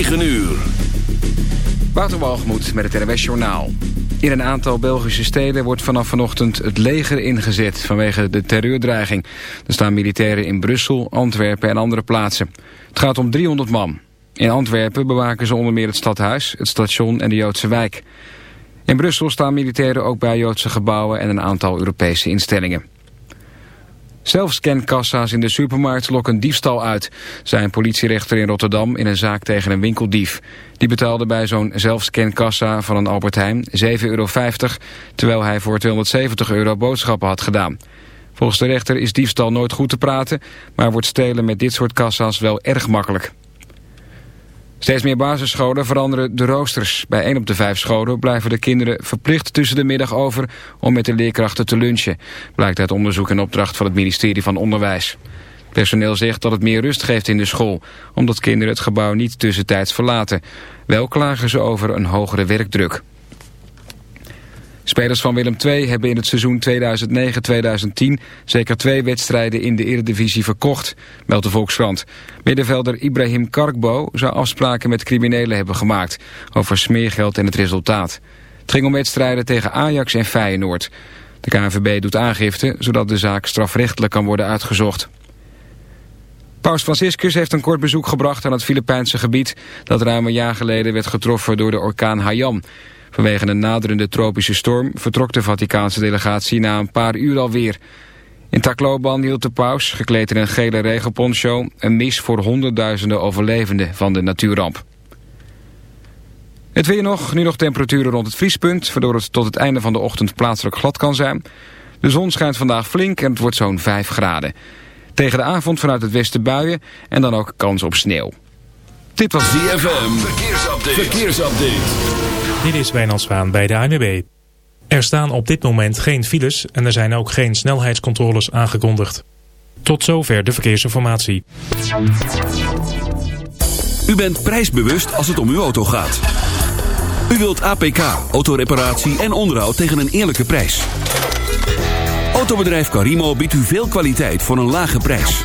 9 uur. Waterwalgemoed met het NWS Journaal. In een aantal Belgische steden wordt vanaf vanochtend het leger ingezet vanwege de terreurdreiging. Er staan militairen in Brussel, Antwerpen en andere plaatsen. Het gaat om 300 man. In Antwerpen bewaken ze onder meer het stadhuis, het station en de Joodse wijk. In Brussel staan militairen ook bij Joodse gebouwen en een aantal Europese instellingen. Zelfscankassa's in de supermarkt lokken diefstal uit, zei een politierechter in Rotterdam in een zaak tegen een winkeldief. Die betaalde bij zo'n zelfscankassa van een Albert Heijn 7,50 euro, terwijl hij voor 270 euro boodschappen had gedaan. Volgens de rechter is diefstal nooit goed te praten, maar wordt stelen met dit soort kassa's wel erg makkelijk. Steeds meer basisscholen veranderen de roosters. Bij 1 op de 5 scholen blijven de kinderen verplicht tussen de middag over om met de leerkrachten te lunchen. Blijkt uit onderzoek en opdracht van het ministerie van Onderwijs. Personeel zegt dat het meer rust geeft in de school, omdat kinderen het gebouw niet tussentijds verlaten. Wel klagen ze over een hogere werkdruk. Spelers van Willem II hebben in het seizoen 2009-2010 zeker twee wedstrijden in de Eredivisie verkocht, meldt de Volkskrant. Middenvelder Ibrahim Karkbo zou afspraken met criminelen hebben gemaakt over smeergeld en het resultaat. Het ging om wedstrijden tegen Ajax en Feyenoord. De KNVB doet aangifte, zodat de zaak strafrechtelijk kan worden uitgezocht. Paus Franciscus heeft een kort bezoek gebracht aan het Filipijnse gebied... dat ruim een jaar geleden werd getroffen door de orkaan Haiyan. Vanwege een naderende tropische storm vertrok de Vaticaanse delegatie na een paar uur alweer. In Tacloban hield de paus, gekleed in een gele regenponcho, een mis voor honderdduizenden overlevenden van de natuurramp. Het weer nog, nu nog temperaturen rond het vriespunt, waardoor het tot het einde van de ochtend plaatselijk glad kan zijn. De zon schijnt vandaag flink en het wordt zo'n 5 graden. Tegen de avond vanuit het westen buien en dan ook kans op sneeuw. Dit was DFM. Verkeersupdate. Verkeersupdate. Dit is Wijnand Zwaan bij de ANWB. Er staan op dit moment geen files en er zijn ook geen snelheidscontroles aangekondigd. Tot zover de verkeersinformatie. U bent prijsbewust als het om uw auto gaat. U wilt APK, autoreparatie en onderhoud tegen een eerlijke prijs. Autobedrijf Carimo biedt u veel kwaliteit voor een lage prijs.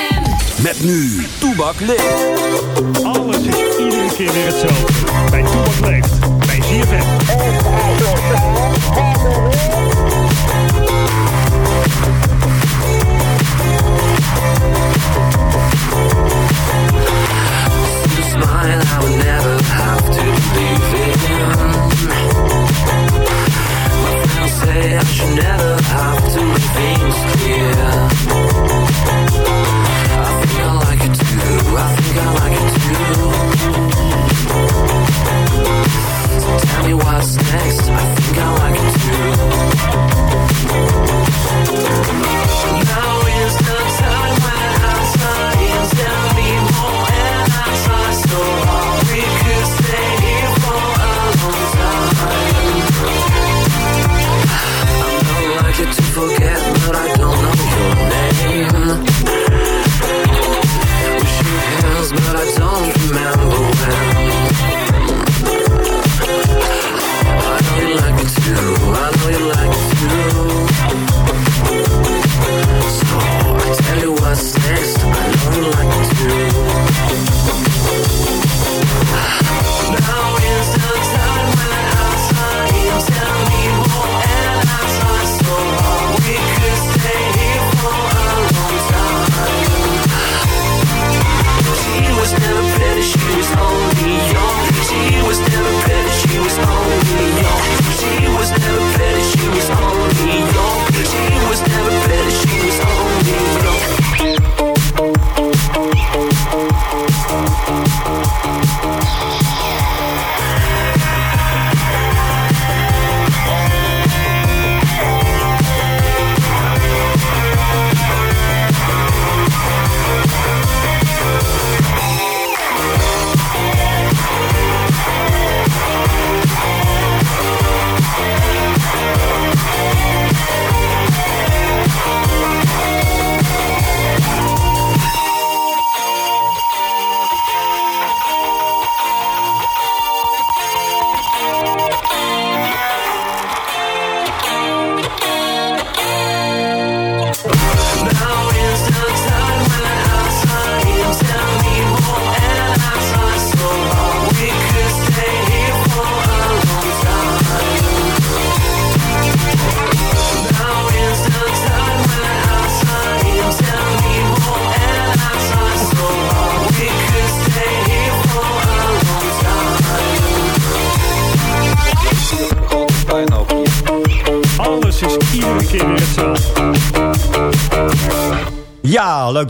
Met nu Toebak leeft. Alles is iedere keer weer hetzelfde. Bij Toebak leeft. Bij ZFM.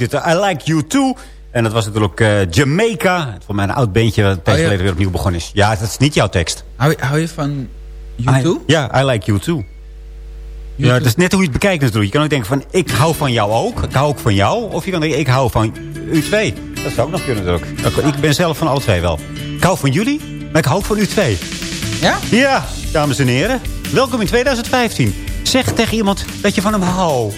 Dit. I Like You Too. En dat was natuurlijk eh, Jamaica. Voor mij een oud beentje dat een tijd Oh, geleden weer opnieuw begonnen is. Ja, dat is niet jouw tekst. Hou, je- hou je van U2? I- ja, I Like You Too. Ja, dat is net hoe je het bekijkt natuurlijk. Je kan ook denken van, ik hou van jou ook. Ik hou ook van jou. Of je kan denken, ik hou van u twee. Dat zou ook nog kunnen natuurlijk. Ik ben zelf van alle twee wel. Ik hou van jullie, maar ik hou ook van u twee. Ja? Ja, dames en heren. Welkom in 2015. Zeg tegen iemand dat je van hem houdt.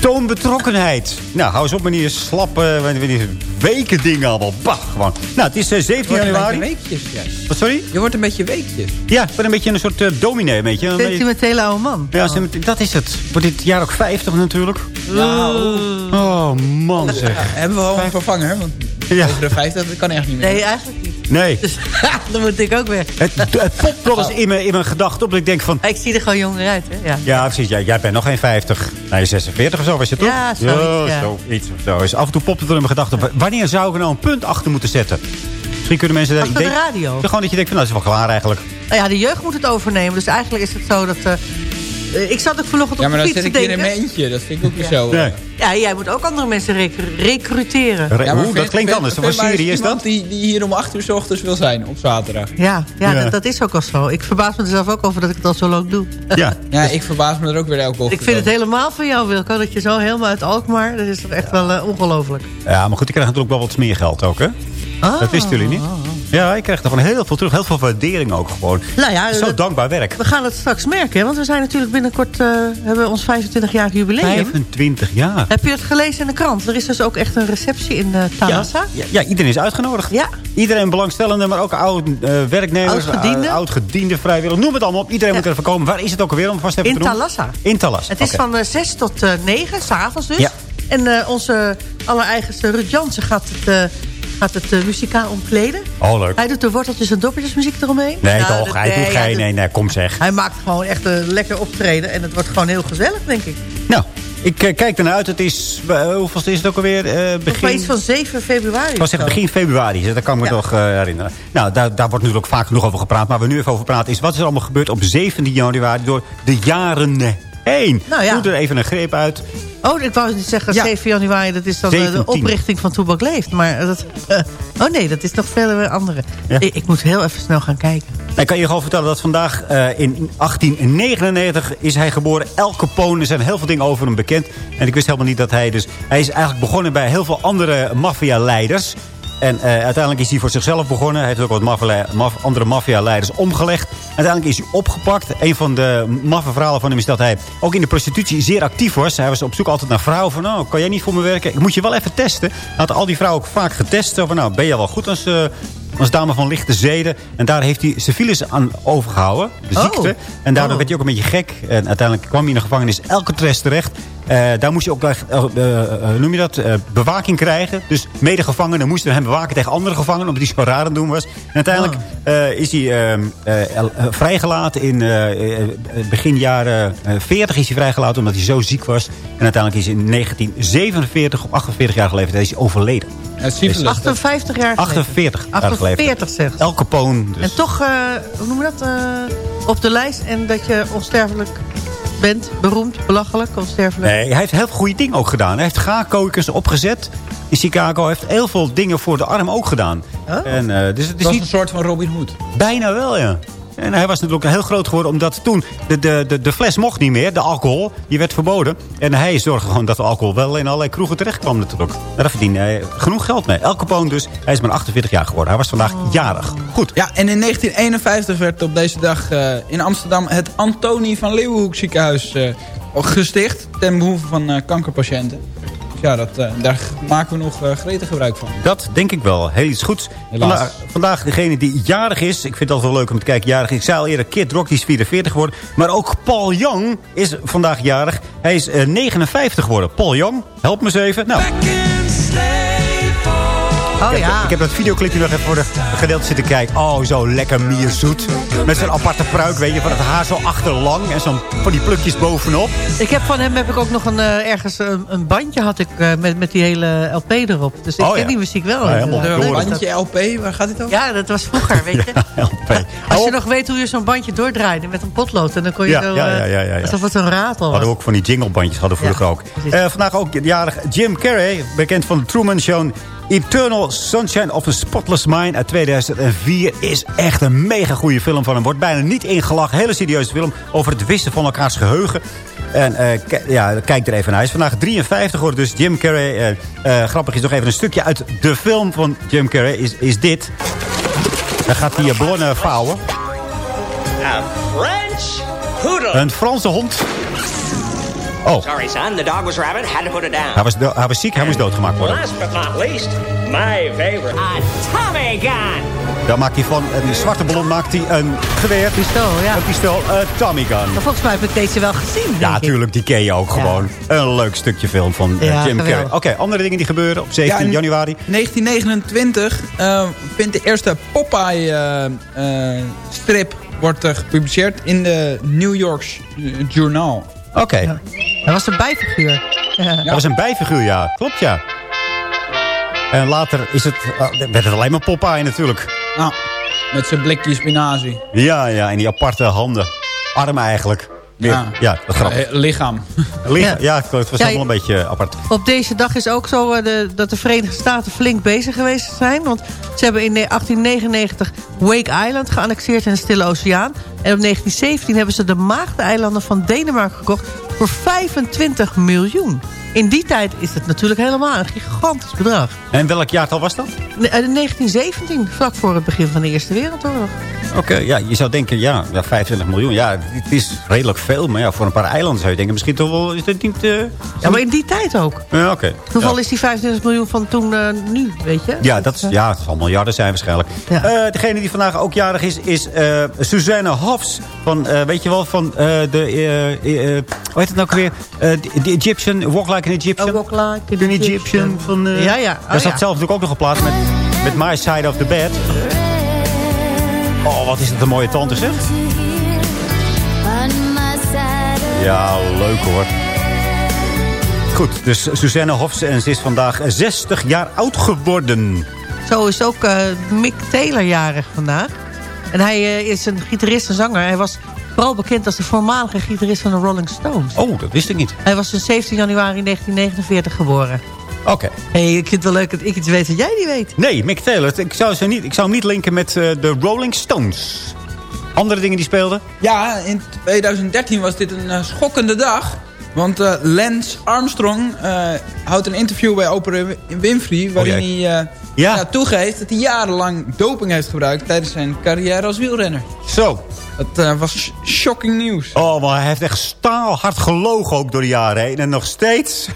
Toon betrokkenheid. Nou, hou eens op meneer slappe uh, weken dingen allemaal. Bah, gewoon. Nou, het is eh, 17 Je wordt een januari. beetje weekjes, ja. Wat, sorry? Je wordt een beetje weekjes. Ja, ik ben een beetje een soort eh, dominee. Een beetje. Een Sentimentele oude man. ja, ze- dat is het. Voor dit jaar ook 50 natuurlijk. Nou, Oh, man zeg. hebben we wel een vervanger, want Ja. over de 50 dat kan echt niet meer. Nee, eigenlijk niet. Nee. Dus dan moet ik ook weg. Het, het popt wel eens in mijn, in mijn gedachten op. Dat ik denk van... Ik zie er gewoon jonger uit, hè? Ja. Ja, precies. Ja, jij bent nog geen 50. Nee, 46 of zo was je toch? Ja, zoiets, ja. zoiets of zo. Dus af en toe popt het er in mijn gedachten. Wa- Wanneer zou ik er nou een punt achter moeten zetten? Misschien kunnen mensen Achter de radio. Gewoon dat je denkt van, nou, dat is wel klaar eigenlijk. Nou ja, de jeugd moet het overnemen. Dus eigenlijk is het zo dat... eh, ik zat ook vanochtend Ja, op maar de dan fiets zit te ik hier in denken. mijn eentje. Dat vind ik ook niet zo. Nee. eh. Ja, jij moet ook andere mensen recru- recruteren. Re- Ja, maar Oeh, dat klinkt vind- anders. Wat vind voor maar eens serie is dat? Die, die hier om 8 uur s ochtends wil zijn, op zaterdag. Ja, ja, Ja. Dat, dat is ook al zo. Ik verbaas me er zelf ook over dat ik het al zo lang doe. Ja. Ja, ik verbaas me er ook weer elke ochtend Ik vind het helemaal van jou, Wilco, dat je zo helemaal uit Alkmaar... Dat is toch echt wel eh, ongelooflijk. ja, maar goed, ik krijg natuurlijk wel wat smeergeld ook, hè? Ah. Dat wisten jullie niet? Ja, ik krijg er gewoon heel veel terug. Heel veel waardering ook gewoon. Nou ja, Zo dankbaar werk. we gaan het straks merken, want we zijn natuurlijk binnenkort... eh, hebben we ons 25-jarig jubileum. 25 jaar. Heb je het gelezen in de krant? Er is dus ook echt een receptie in uh, Thalassa. Ja, ja, iedereen is uitgenodigd. Ja. Iedereen belangstellende, maar ook oud eh, werknemers. Eh, Oud-gedienden, vrijwilligers. Noem het allemaal op. Iedereen Ja. moet er komen. Waar is het ook alweer om vast even In te? Thalassa. In Thalassa. Het is van eh, 6 tot eh 9, s'avonds dus. Ja. En onze allereigenste Ruud Jansen gaat het, gaat het eh, muzikaal omkleden. Oh, leuk. Hij doet de worteltjes en doppertjes muziek eromheen. Nee, Nou, toch. Hij doet geen... Nee, nee, kom zeg. Hij maakt gewoon echt een lekker optreden. En het wordt gewoon heel gezellig, denk ik. Nou, ik eh, kijk ernaar uit. Het is... eh, hoeveel is het ook alweer? Eh, Begin... begin... iets van 7 februari. Ik was zeggen begin februari, dus dat kan ik me Ja. eh, herinneren. Nou, daar, daar wordt natuurlijk vaak genoeg over gepraat. Maar waar we nu even over praten is... wat is er allemaal gebeurd op 17 januari door de jaren heen? Nou ja. Doe er even een greep uit. Oh, ik wou niet zeggen Ja. 7 januari, dat is dan eh, de 17. oprichting van Toebak Leeft. Maar dat, eh, oh nee, dat is nog verder weer andere. Ja. Ik, ik moet heel even snel gaan kijken. Ik kan je gewoon vertellen dat vandaag eh, in 1899 is hij geboren. El Capone, er zijn heel veel dingen over hem bekend. En ik wist helemaal niet dat hij dus... Hij is eigenlijk begonnen bij heel veel andere maffia-leiders. En eh, uiteindelijk is hij voor zichzelf begonnen. Hij heeft ook wat maf- andere maffia-leiders omgelegd. Uiteindelijk is hij opgepakt. Een van de maffe verhalen van hem is dat hij ook in de prostitutie zeer actief was. Hij was op zoek altijd naar vrouwen. Van, nou, kan jij niet voor me werken? Ik moet je wel even testen. Hij had al die vrouwen ook vaak getest. Van, nou, ben je wel goed als... eh, als dame van lichte zeden. En daar heeft hij syfilis aan overgehouden. De Oh. ziekte. En daardoor Oh. werd hij ook een beetje gek. En uiteindelijk kwam hij in de gevangenis Alcatraz terecht. Eh, daar moest je ook, echt, eh, noem je dat, eh, bewaking krijgen. Dus medegevangenen moesten hem bewaken tegen andere gevangenen. Omdat hij het doen was. En uiteindelijk Oh. eh, is hij eh, eh, el- eh, vrijgelaten in begin jaren eh, 40 is hij vrijgelaten. Omdat hij zo ziek was. En uiteindelijk is hij in 1947 op 48-jarige leeftijd is hij overleden. Dat- 58 jaar geleden. 48 jaar geleden. 48 zegt. El Capone. Dus. En toch, eh, hoe noem je dat, eh, op de lijst. En dat je onsterfelijk bent, beroemd, belachelijk, onsterfelijk. Nee, hij heeft heel veel goede dingen ook gedaan. Hij heeft gaarkokers opgezet in Chicago. Hij heeft heel veel dingen voor de arm ook gedaan. Oh. En, eh, dus het is was niet een soort van Robin Hood. bijna wel, ja. En hij was natuurlijk heel groot geworden omdat toen de, de, de, de fles mocht niet meer, de alcohol, die werd verboden. En hij zorgde gewoon dat de alcohol wel in allerlei kroegen terecht kwam natuurlijk. En daar verdiende hij genoeg geld mee. El Capone dus, hij is maar 48 jaar geworden. Hij was vandaag jarig. Goed. Ja, en in 1951 werd op deze dag eh, in Amsterdam het Antonie van Leeuwenhoek ziekenhuis eh, gesticht. Ten behoeve van eh, kankerpatiënten. Ja, dat, eh, daar maken we nog eh, gretig gebruik van. Dat denk ik wel. Heel iets goeds. Helaas. Vandaag, vandaag degene die jarig is. Ik vind het altijd wel leuk om te kijken. Jarig. is. Ik zei al eerder, Kid Rock die is 44 geworden. Maar ook Paul Young is vandaag jarig. Hij is eh, 59 geworden. Paul Young, help me eens even. Nou. Oh ik, heb, ja. ik heb dat videoclipje nog even voor de gedeelte zitten kijken. Oh, zo lekker mierzoet. Met zo'n aparte pruik, weet je, van het haar zo achterlang. En zo'n van die plukjes bovenop. Ik heb van hem heb ik ook nog een, eh, ergens een, een bandje had ik, eh, met, met die hele LP erop. Dus ik Oh, ken ja. die muziek wel. Ja, helemaal Eh, door. dat. Bandje LP, waar gaat dit over? Ja, dat was vroeger, weet je. LP. Als je Oh, nog weet hoe je zo'n bandje doordraaide met een potlood. En dan kon je Ja, zo... ja, eh, ja, ja, ja, ja. Alsof het een ratel was. hadden we ook van die jinglebandjes, hadden we Ja, vroeger ook. Eh, vandaag ook jarig Jim Carrey, bekend van de Truman Show. Eternal Sunshine of a Spotless Mind uit 2004 is echt een mega goede film van hem. Wordt bijna niet ingelachen. Hele serieuze film over het wissen van elkaars geheugen. En eh, ja, kijk er even naar. Hij is vandaag 53 geworden, dus Jim Carrey... eh, eh, grappig is nog even een stukje uit de film van Jim Carrey, is, is dit. Dan gaat hij ballonnen vouwen. Een Franse hond. Oh, Sorry, son. The dog was rabid. Had to put it down. hij was, do- hij was ziek, hij moest doodgemaakt worden. Last but not least, my favorite. A Tommy gun. Dan maakt hij van een zwarte ballon maakt hij een geweer. Pistool, ja. Een pistool, een Tommy gun. Maar volgens mij heb ik deze wel gezien, Ja, natuurlijk, die ken je ook gewoon. Een leuk stukje film van eh, Ja, Jim Carrey. Oké, andere dingen die gebeuren op 17 Ja, en- januari. 1929 eh, vindt de eerste Popeye-strip wordt eh, gepubliceerd in de New York Journal. Oké, Hij was een bijfiguur. Ja. dat was een bijfiguur, ja. Klopt, ja. En later is het, eh, werd het alleen maar Popeye natuurlijk. Nou, met zijn blikje spinazie. Ja, ja, en die aparte handen. Armen eigenlijk. Weer- Ja. ja, dat grappig. Eh, lichaam. Liggen- Ja. Ja, het was Ja, allemaal een beetje apart. Op deze dag is ook zo eh, de, dat de Verenigde Staten flink bezig geweest zijn. Want ze hebben in 1899 Wake Island geannexeerd in de Stille Oceaan. En op 1917 hebben ze de Maagdeneilanden van Denemarken gekocht voor 25 miljoen. In die tijd is het natuurlijk helemaal een gigantisch bedrag. En welk jaartal was dat? Eh, 1917, vlak voor het begin van de Eerste Wereldoorlog. Oké, ja, je zou denken, ja, ja, 25 miljoen. Ja, het is redelijk veel. Maar ja, voor een paar eilanden zou je denken, misschien toch wel, is dit niet... eh, Ja, maar in die tijd ook. Ja, oké. Hoeveel ja. is die 25 miljoen van toen eh, nu, weet je? Ja, dat is, ja, het zal miljarden zijn waarschijnlijk. Ja. Eh, degene die vandaag ook jarig is, is Suzanne Hofs. Van, weet je wel, van de... hoe heet het nou weer? De Egyptian, Walk Like an Egyptian. Oh, Walk Like An Egyptian. Van, Ja, ja. Oh, daar zat zelf natuurlijk ook nog geplaatst met, met My Side of the Bed. Oh, wat is het een mooie tante, zeg. Ja, leuk hoor. Goed, dus Suzanne Hofs en ze is vandaag 60 jaar oud geworden. Zo is ook eh, Mick Taylor jarig vandaag. En hij eh, is een gitarist en zanger. Hij was vooral bekend als de voormalige gitarist van de Rolling Stones. Oh, dat wist ik niet. Hij was dus 17 januari 1949 geboren. Oké. hey, ik vind het wel leuk dat ik iets weet dat jij niet weet. Nee, Mick Taylor. Ik zou, ze niet, ik zou hem niet linken met eh, de Rolling Stones. Andere dingen die speelden? Ja, in 2013 was dit een eh, schokkende dag. Want eh, Lance Armstrong eh, houdt een interview bij Oprah Winfrey... waarin Oh, hij eh, Ja. ja, toegeeft dat hij jarenlang doping heeft gebruikt... tijdens zijn carrière als wielrenner. Zo. Dat eh, was sh- shocking nieuws. Oh, maar hij heeft echt staalhard gelogen ook door de jaren heen. En nog steeds.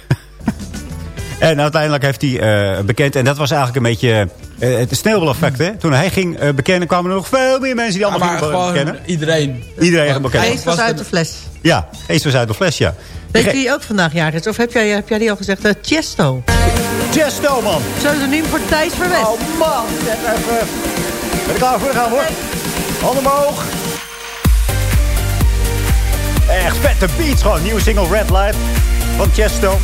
En uiteindelijk heeft hij eh, bekend... En dat was eigenlijk een beetje eh, het sneeuwbaleffect, hè? Toen hij ging eh, bekennen, kwamen er nog veel meer mensen die Ja, allemaal maar gingen bekennen. iedereen. Iedereen ging bekennen. Geest was uit de- fles. Ja, geest was uit de fles, ja. Weet je wie ook vandaag jarig is? Of heb jij, heb jij die al gezegd? Eh, Chesto. Chesto, man. Pseudoniem voor Thijs Verwest. Oh, man. Even. Ben ik klaar voor? Gaan hoor. Handen omhoog. Echt vette beats gewoon. Nieuwe single Red Light van Chesto.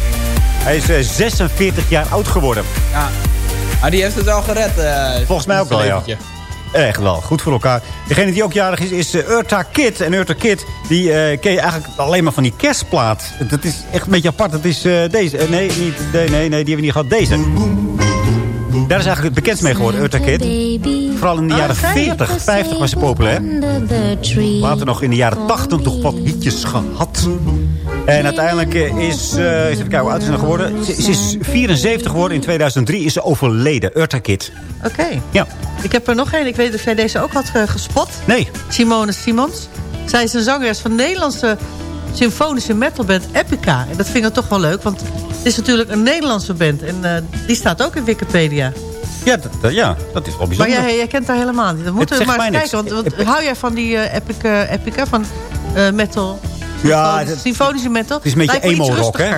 Hij is eh, 46 jaar oud geworden. Ja. Maar die heeft het wel gered. eh, Volgens mij ook wel, ja. Echt wel, goed voor elkaar. Degene die ook jarig is, is uh, Urta Kid. En Urta Kid, die eh, ken je eigenlijk alleen maar van die kerstplaat. Dat is echt een beetje apart. Dat is eh, deze. Eh, nee, niet, nee, nee, nee, die hebben we niet gehad. Deze. Daar is eigenlijk het bekendst mee geworden, Urta Kid. Vooral in de jaren 40, 50 was ze populair. Later nog in de jaren 80 nog wat hitjes gehad. En uiteindelijk is, eh even kijken hoe oud is ze nou geworden. Ze, ze is 74 geworden. In 2003 is ze overleden. Urta Kid. Oké. Ja. Ik heb er nog één. Ik weet of jij deze ook had eh, gespot. Nee. Simone Simons. Zij is een zangeres van de Nederlandse symfonische metalband Epica. En dat vind ik toch wel leuk, want het is natuurlijk een Nederlandse band. En eh, die staat ook in Wikipedia. Ja, dat, ja, dat is wel Maar bijzonder. jij, jij kent haar helemaal niet. Dan moeten we maar eens kijken. Want, want hou jij van die eh, Epica, Epica, van eh, metal? Ja, Symfonische- dat- symfonische metal. Het is een beetje emo-rock, hè?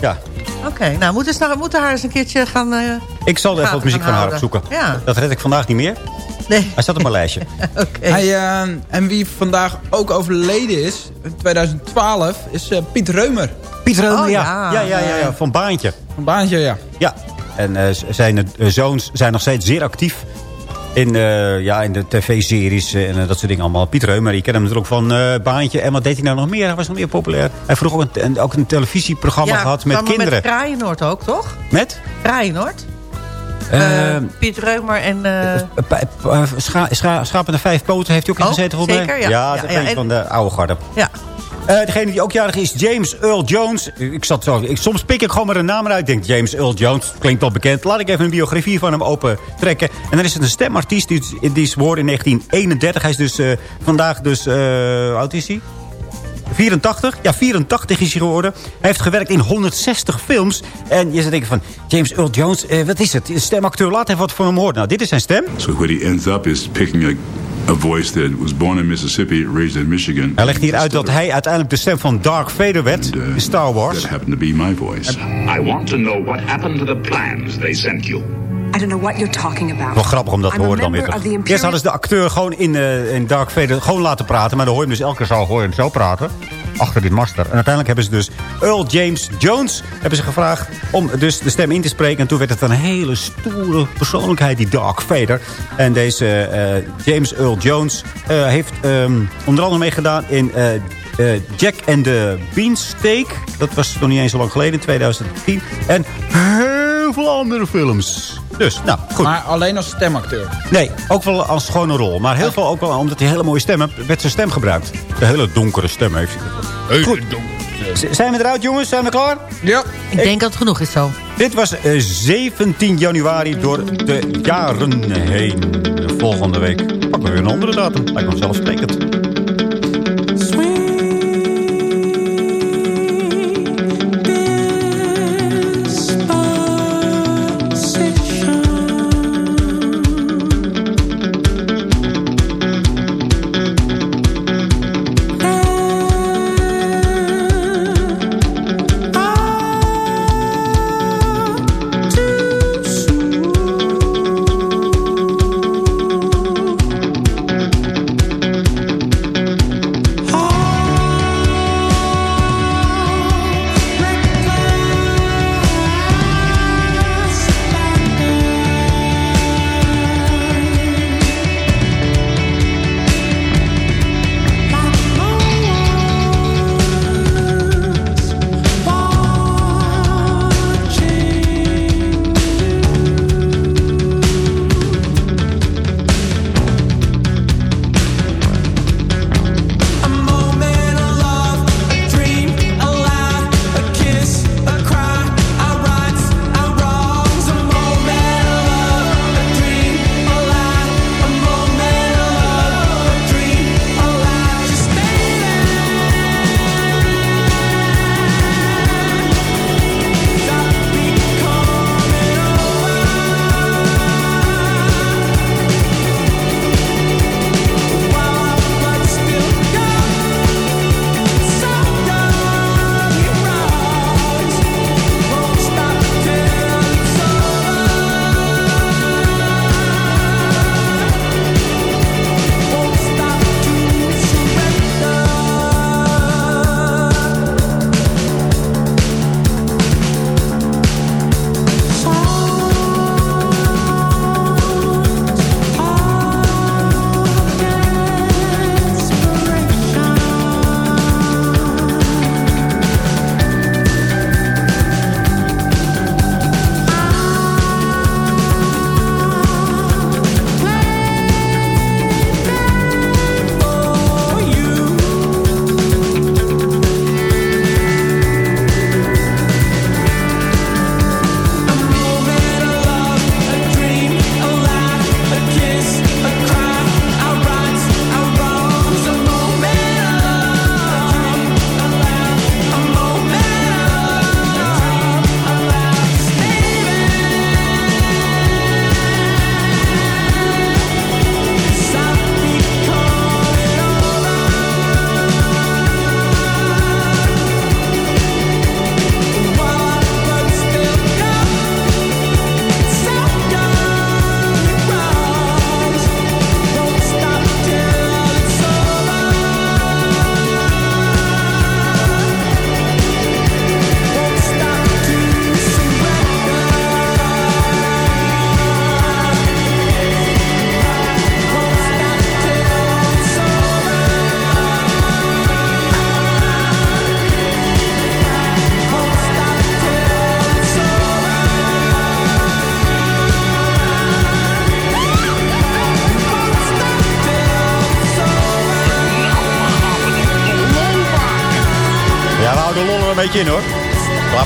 Ja. Oké, nou moeten we, moeten haar eens een keertje gaan, Ik zal er even wat muziek van haar opzoeken. Ja. Dat red ik vandaag niet meer. Nee. Hij staat op mijn lijstje. Oké. Hij, eh, en wie vandaag ook overleden is, in 2012, is eh, Piet Reumer. Piet Reumer, Oh, ja. ja. Ja, ja, ja, ja. Van Baantje. Een baantje, ja. Ja. En eh, zijn eh, zoons zijn nog steeds zeer actief. In, eh, ja, in de tv-series en dat soort dingen allemaal. Piet Reumer, je kent hem natuurlijk van eh, Baantje. En wat deed hij nou nog meer? Hij was nog meer populair. Hij vroeger ook een, ook een televisieprogramma gehad met kinderen. met Kraaienoord ook, toch? Met? Kraaienoord. Eh, Eh, Piet Reumer en... eh, pa- scha, scha, schaap met de vijf poten heeft hij ook in Oh, gezeten volgens mij. zeker, ja. Ja, Ja, dat is ja, een en- van de oude garde. ja. Eh, degene die ook jarig is, James Earl Jones. Ik zat zo, ik, soms pik ik gewoon maar een naam eruit. Ik denk, James Earl Jones, klinkt wel bekend. Laat ik even een biografie van hem open trekken. En dan is het een stemartiest die, die is geboren in 1931. Hij is dus eh, vandaag dus, eh hoe oud is hij? 84? Ja, 84 is hij geworden. Hij heeft gewerkt in 160 films. En je zou denken van, James Earl Jones, eh, wat is het? Een Stemacteur, laat even wat van hem horen. Nou, dit is zijn stem. So what he ends up is picking a, a voice that was born in Mississippi, raised in Michigan. Hij legt hier uit dat hij uiteindelijk de stem van Dark Vader werd in Star Wars. That happened to be my voice. I want to know what happened to the plans they sent you. I don't know what you're talking about. Wel grappig om dat te horen dan weer Eerst hadden ze de acteur gewoon in, eh, in Dark Vader gewoon laten praten. Maar dan hoor je hem dus elke keer zo, hoor je hem zo praten. Achter dit master. En uiteindelijk hebben ze dus Earl James Jones hebben ze gevraagd om dus de stem in te spreken. En toen werd het een hele stoere persoonlijkheid, die Dark Vader. En deze eh, James Earl Jones eh, heeft ehm, onder andere meegedaan in eh, Jack and the Beanstalk. Dat was nog niet eens zo lang geleden, in 2010. En heel veel andere films. Dus, nou, goed. Maar alleen als stemacteur. Nee, ook wel als gewone rol. Maar heel veel ook wel omdat hij een hele mooie stem heeft, werd zijn stem gebruikt. De hele donkere stem heeft hij. Goed. Z- Zijn we eruit, jongens? Zijn we klaar? Ja. Ik denk dat het genoeg is zo. Dit was eh, 17 januari door de jaren heen. De volgende week pakken we weer een andere datum. Lijkt me vanzelfsprekend.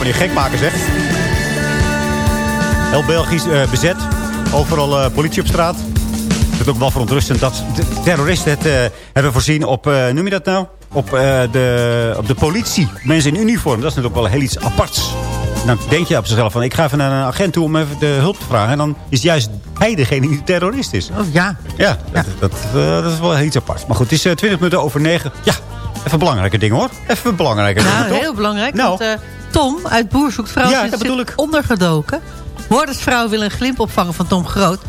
Niet gek maken zeg. Heel Belgisch eh, bezet. Overal eh, politie op straat. Het is ook wel verontrustend dat de terroristen het eh, hebben voorzien op, noem je dat nou? Op, de, op de politie. Mensen in uniform. Dat is natuurlijk wel heel iets aparts. Dan denk je op zichzelf van, ik ga even naar een agent toe om even de hulp te vragen. En dan is juist hij degene die terrorist is. Oh, ja. Ja, dat, dat, dat is wel heel iets aparts. Maar goed, het is eh, 20 minuten over 9. Ja, even belangrijke dingen hoor. Even belangrijke dingen, Nou, heel belangrijk. Nou. Want Tom uit Boer zoekt vrouw Ja, zit, ondergedoken. Moordersvrouw wil een glimp opvangen van Tom Groot.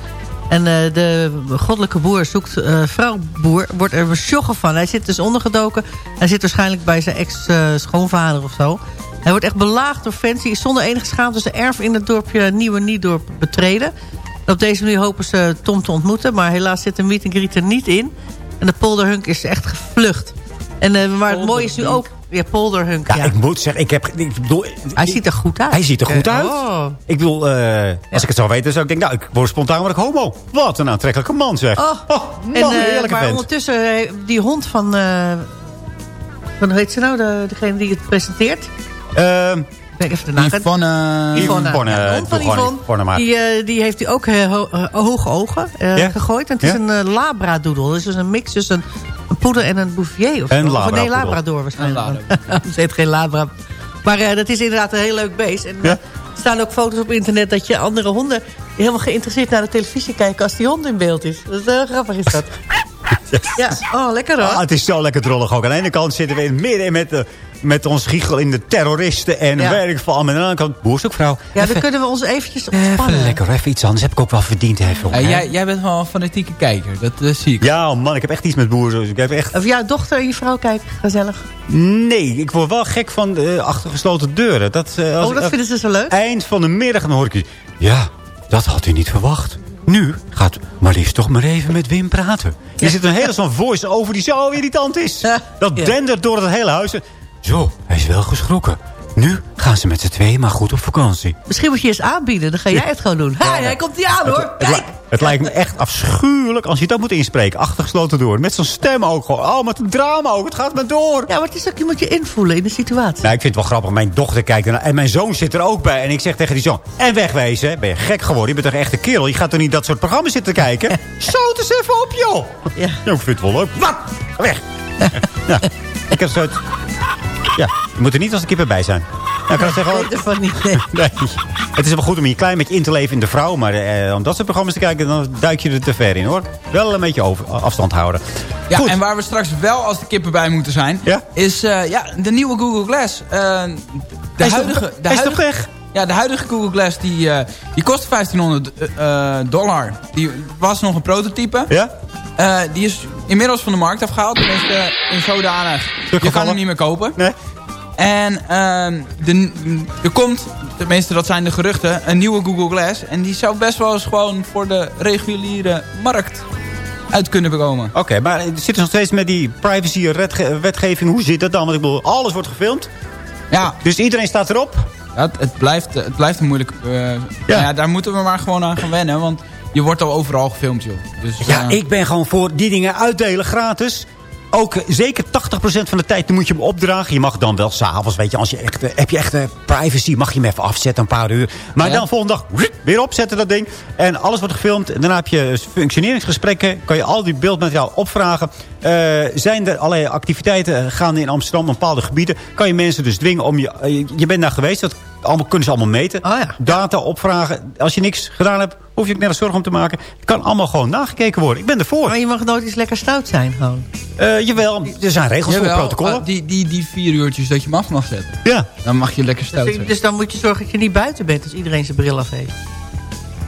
En eh, de goddelijke boer zoekt eh vrouw boer. Wordt er besjoggen van. Hij zit dus ondergedoken. Hij zit waarschijnlijk bij zijn ex-schoonvader of zo. Hij wordt echt belaagd door fans. Die is zonder enige schaamte zijn erf in het dorpje Nieuwe Niedorp betreden. En op deze manier hopen ze Tom te ontmoeten. Maar helaas zit de meet and greet er niet in. En de polderhunk is echt gevlucht. En, eh, maar het mooie is nu ook... Ja, polderhunk, Ja, ja. ik moet zeggen, ik heb... Ik bedoel, Hij ziet er goed uit. hij ziet er goed Eh, uit. oh. Ik bedoel, eh, als ik het zou weten, zou ik denken... Nou, ik word spontaan word ik homo. Wat een aantrekkelijke man, zeg. Oh, man, en, eh, maar vent. ondertussen, die hond van... van hoe heet ze nou? De, degene die het presenteert? Ben even de naam. Yvonne... Yvonne. Yvonne, Ja, van Yvonne. Die, eh, die heeft hij ook eh, ho- eh, hoge ogen eh, gegooid. En het is een uh, labradoodle. Dus het is een mix tussen een, een poeder en een bouvier. Of Een. Of Nee, labrador waarschijnlijk. Ze heet geen labra. Maar eh, dat is inderdaad een heel leuk beest. En Ja? er staan ook foto's op internet dat je andere honden... helemaal geïnteresseerd naar de televisie kijken als die hond in beeld is. Dat is heel grappig is dat. Ja, oh, lekker hoor. Ah, het is zo lekker drollig ook. Aan de ene kant zitten we in het midden met, de, met ons giegel in de terroristen en Ja. werk van. En aan de andere kant, boerzoekvrouw. Ja, dan kunnen we ons eventjes ontspannen. Even lekker, even iets anders. Heb ik ook wel verdiend. Even, jij, jij bent wel een fanatieke kijker, dat eh, zie ik. Ja, man, ik heb echt iets met boeren. Ik heb echt... Of jouw dochter en je vrouw kijken, gezellig. Nee, ik word wel gek van de achtergesloten deuren. Dat, eh, als Oh, dat vinden ze zo leuk? Eind van de middag dan hoor ik iets. Ja, dat had u niet verwacht. Nu gaat Marlies toch maar even met Wim praten. Er zit een hele zo'n voice-over die zo irritant is. Dat dendert door het hele huis. Zo, hij is wel geschrokken. Nu gaan ze met z'n tweeën maar goed op vakantie. Misschien moet je eens aanbieden, dan ga jij het gewoon doen. Hi, hij komt hier aan hoor. Het, li- het lijkt me echt afschuwelijk als je dat moet inspreken. Achtergesloten door. Met zo'n stem ook gewoon. Oh, met een drama ook. Het gaat maar door. Ja, maar het is ook, je moet je invoelen in de situatie. Nou, ik vind het wel grappig. Mijn dochter kijkt ernaar. En mijn zoon zit er ook bij. En ik zeg tegen die zoon. En wegwezen. Ben je gek geworden? Je bent toch echt een kerel? Je gaat toch niet dat soort programma's zitten kijken? Zout eens even op, joh. Ja. Ja, ik vind het wel leuk. Wat? Ga weg. ja. Ik heb zoiets... Ja, je moet er niet als een kippen bij zijn. Nou, ik kan het zeggen... Ik weet ervan niet. nee. Nee. Het is wel goed om je een klein beetje in te leven in de vrouw. Maar eh, om dat soort programma's te kijken, dan duik je er te ver in, hoor. Wel een beetje over, afstand houden. Ja, Goed. en waar we straks wel als de kippen bij moeten zijn... Ja? is eh, ja, de nieuwe Google Glass. Eh, de is huidige, de hij is toch huidige? Ja, de huidige Google Glass die, eh, die kost 1500 eh, dollar. Die was nog een prototype. Ja? Eh, die is inmiddels van de markt afgehaald. Tenminste, in zodanig. Je kan hem niet meer kopen. Nee? En ehm, de, er komt, tenminste dat zijn de geruchten, een nieuwe Google Glass. En die zou best wel eens gewoon voor de reguliere markt uit kunnen komen. Oké, maar er zitten nog steeds met die privacy-wetgeving. Hoe zit dat dan? Want ik bedoel, alles wordt gefilmd. Ja, Dus iedereen staat erop. ja, het, het, blijft, het blijft een moeilijk... eh, ja. ja, daar moeten we maar gewoon aan gaan wennen. Want je wordt al overal gefilmd, joh. Dus, Ja, eh, ik ben gewoon voor die dingen uitdelen gratis. Ook eh, zeker 80% van de tijd moet je hem opdragen. Je mag dan wel s'avonds, weet je, als je echt, eh, heb je echt privacy, mag je hem even afzetten een paar uur. Maar Ja. dan volgende dag weer opzetten dat ding. En alles wordt gefilmd. En daarna heb je functioneringsgesprekken. Kan je al die beeldmateriaal opvragen. Zijn er allerlei activiteiten gaande in Amsterdam, in bepaalde gebieden. Kan je mensen dus dwingen om je... je bent daar geweest, dat allemaal, kunnen ze allemaal meten. Oh ja. Data opvragen. Als je niks gedaan hebt, hoef je ook nergens zorgen om te maken. Het kan allemaal gewoon nagekeken worden. Ik ben ervoor. Maar je mag nooit eens lekker stout zijn gewoon. Eh, jawel, er zijn regels jawel, voor protocollen. eh, die, die, die vier uurtjes dat je hem af mag zetten. ja. Dan mag je lekker stout Dus, zijn. dus dan moet je zorgen dat je niet buiten bent als iedereen zijn bril af heeft.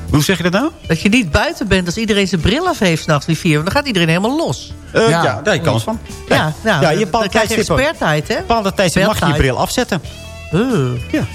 Hoe zeg je dat nou? Dat je niet buiten bent als iedereen zijn bril af heeft s'nachts, die vier. Want dan gaat iedereen helemaal los. Eh, ja. Ja. daar heb je kans van. Ja, nou, ja, je dan bepaalt krijg je tijdstippen. expertheid, hè? bepaalde tijdstip mag je je bril afzetten. Ja.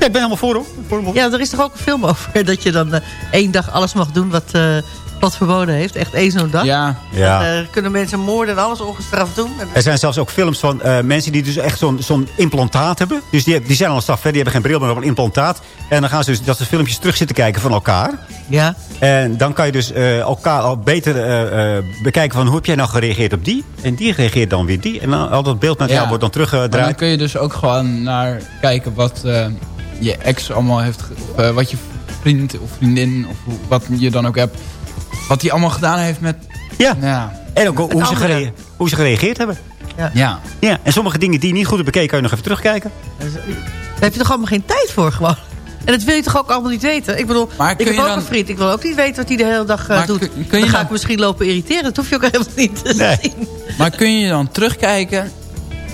ja, ik ben helemaal voor hoor. Ja, er is toch ook een film over dat je dan eh, één dag alles mag doen wat, eh, wat verboden heeft. Echt één zo'n dag. Ja. Ja. Dan, eh, kunnen mensen moorden en alles ongestraft doen. En- Er zijn zelfs ook films van eh, mensen die dus echt zo'n zo'n implantaat hebben. Dus die, die zijn al een stap verder, die hebben geen bril, maar nog een implantaat. En dan gaan ze dus dat ze filmpjes terug zitten kijken van elkaar. Ja. En dan kan je dus eh, elkaar al beter eh, eh, bekijken van hoe heb jij nou gereageerd op die. En die reageert dan weer die. En dan, al dat beeldmateriaal Ja. wordt dan Maar dan teruggedraaid. kun je dus ook gewoon naar kijken wat eh, je ex allemaal heeft... eh, wat je vriend of vriendin of wat je dan ook hebt... Wat die allemaal gedaan heeft met... Ja. Ja. En ook hoe ze, hoe ze gereageerd hebben. Ja. Ja, en sommige dingen die je niet goed hebt bekeken, kan je nog even terugkijken. Daar heb je toch allemaal geen tijd voor gewoon. En dat wil je toch ook allemaal niet weten? Ik bedoel, Maar ik heb ook dan- een vriend. Ik wil ook niet weten wat hij de hele dag eh, doet. kun- kun je dan ga dan- ik misschien lopen irriteren. Dat hoef je ook helemaal niet te Nee. zien. Maar kun je dan terugkijken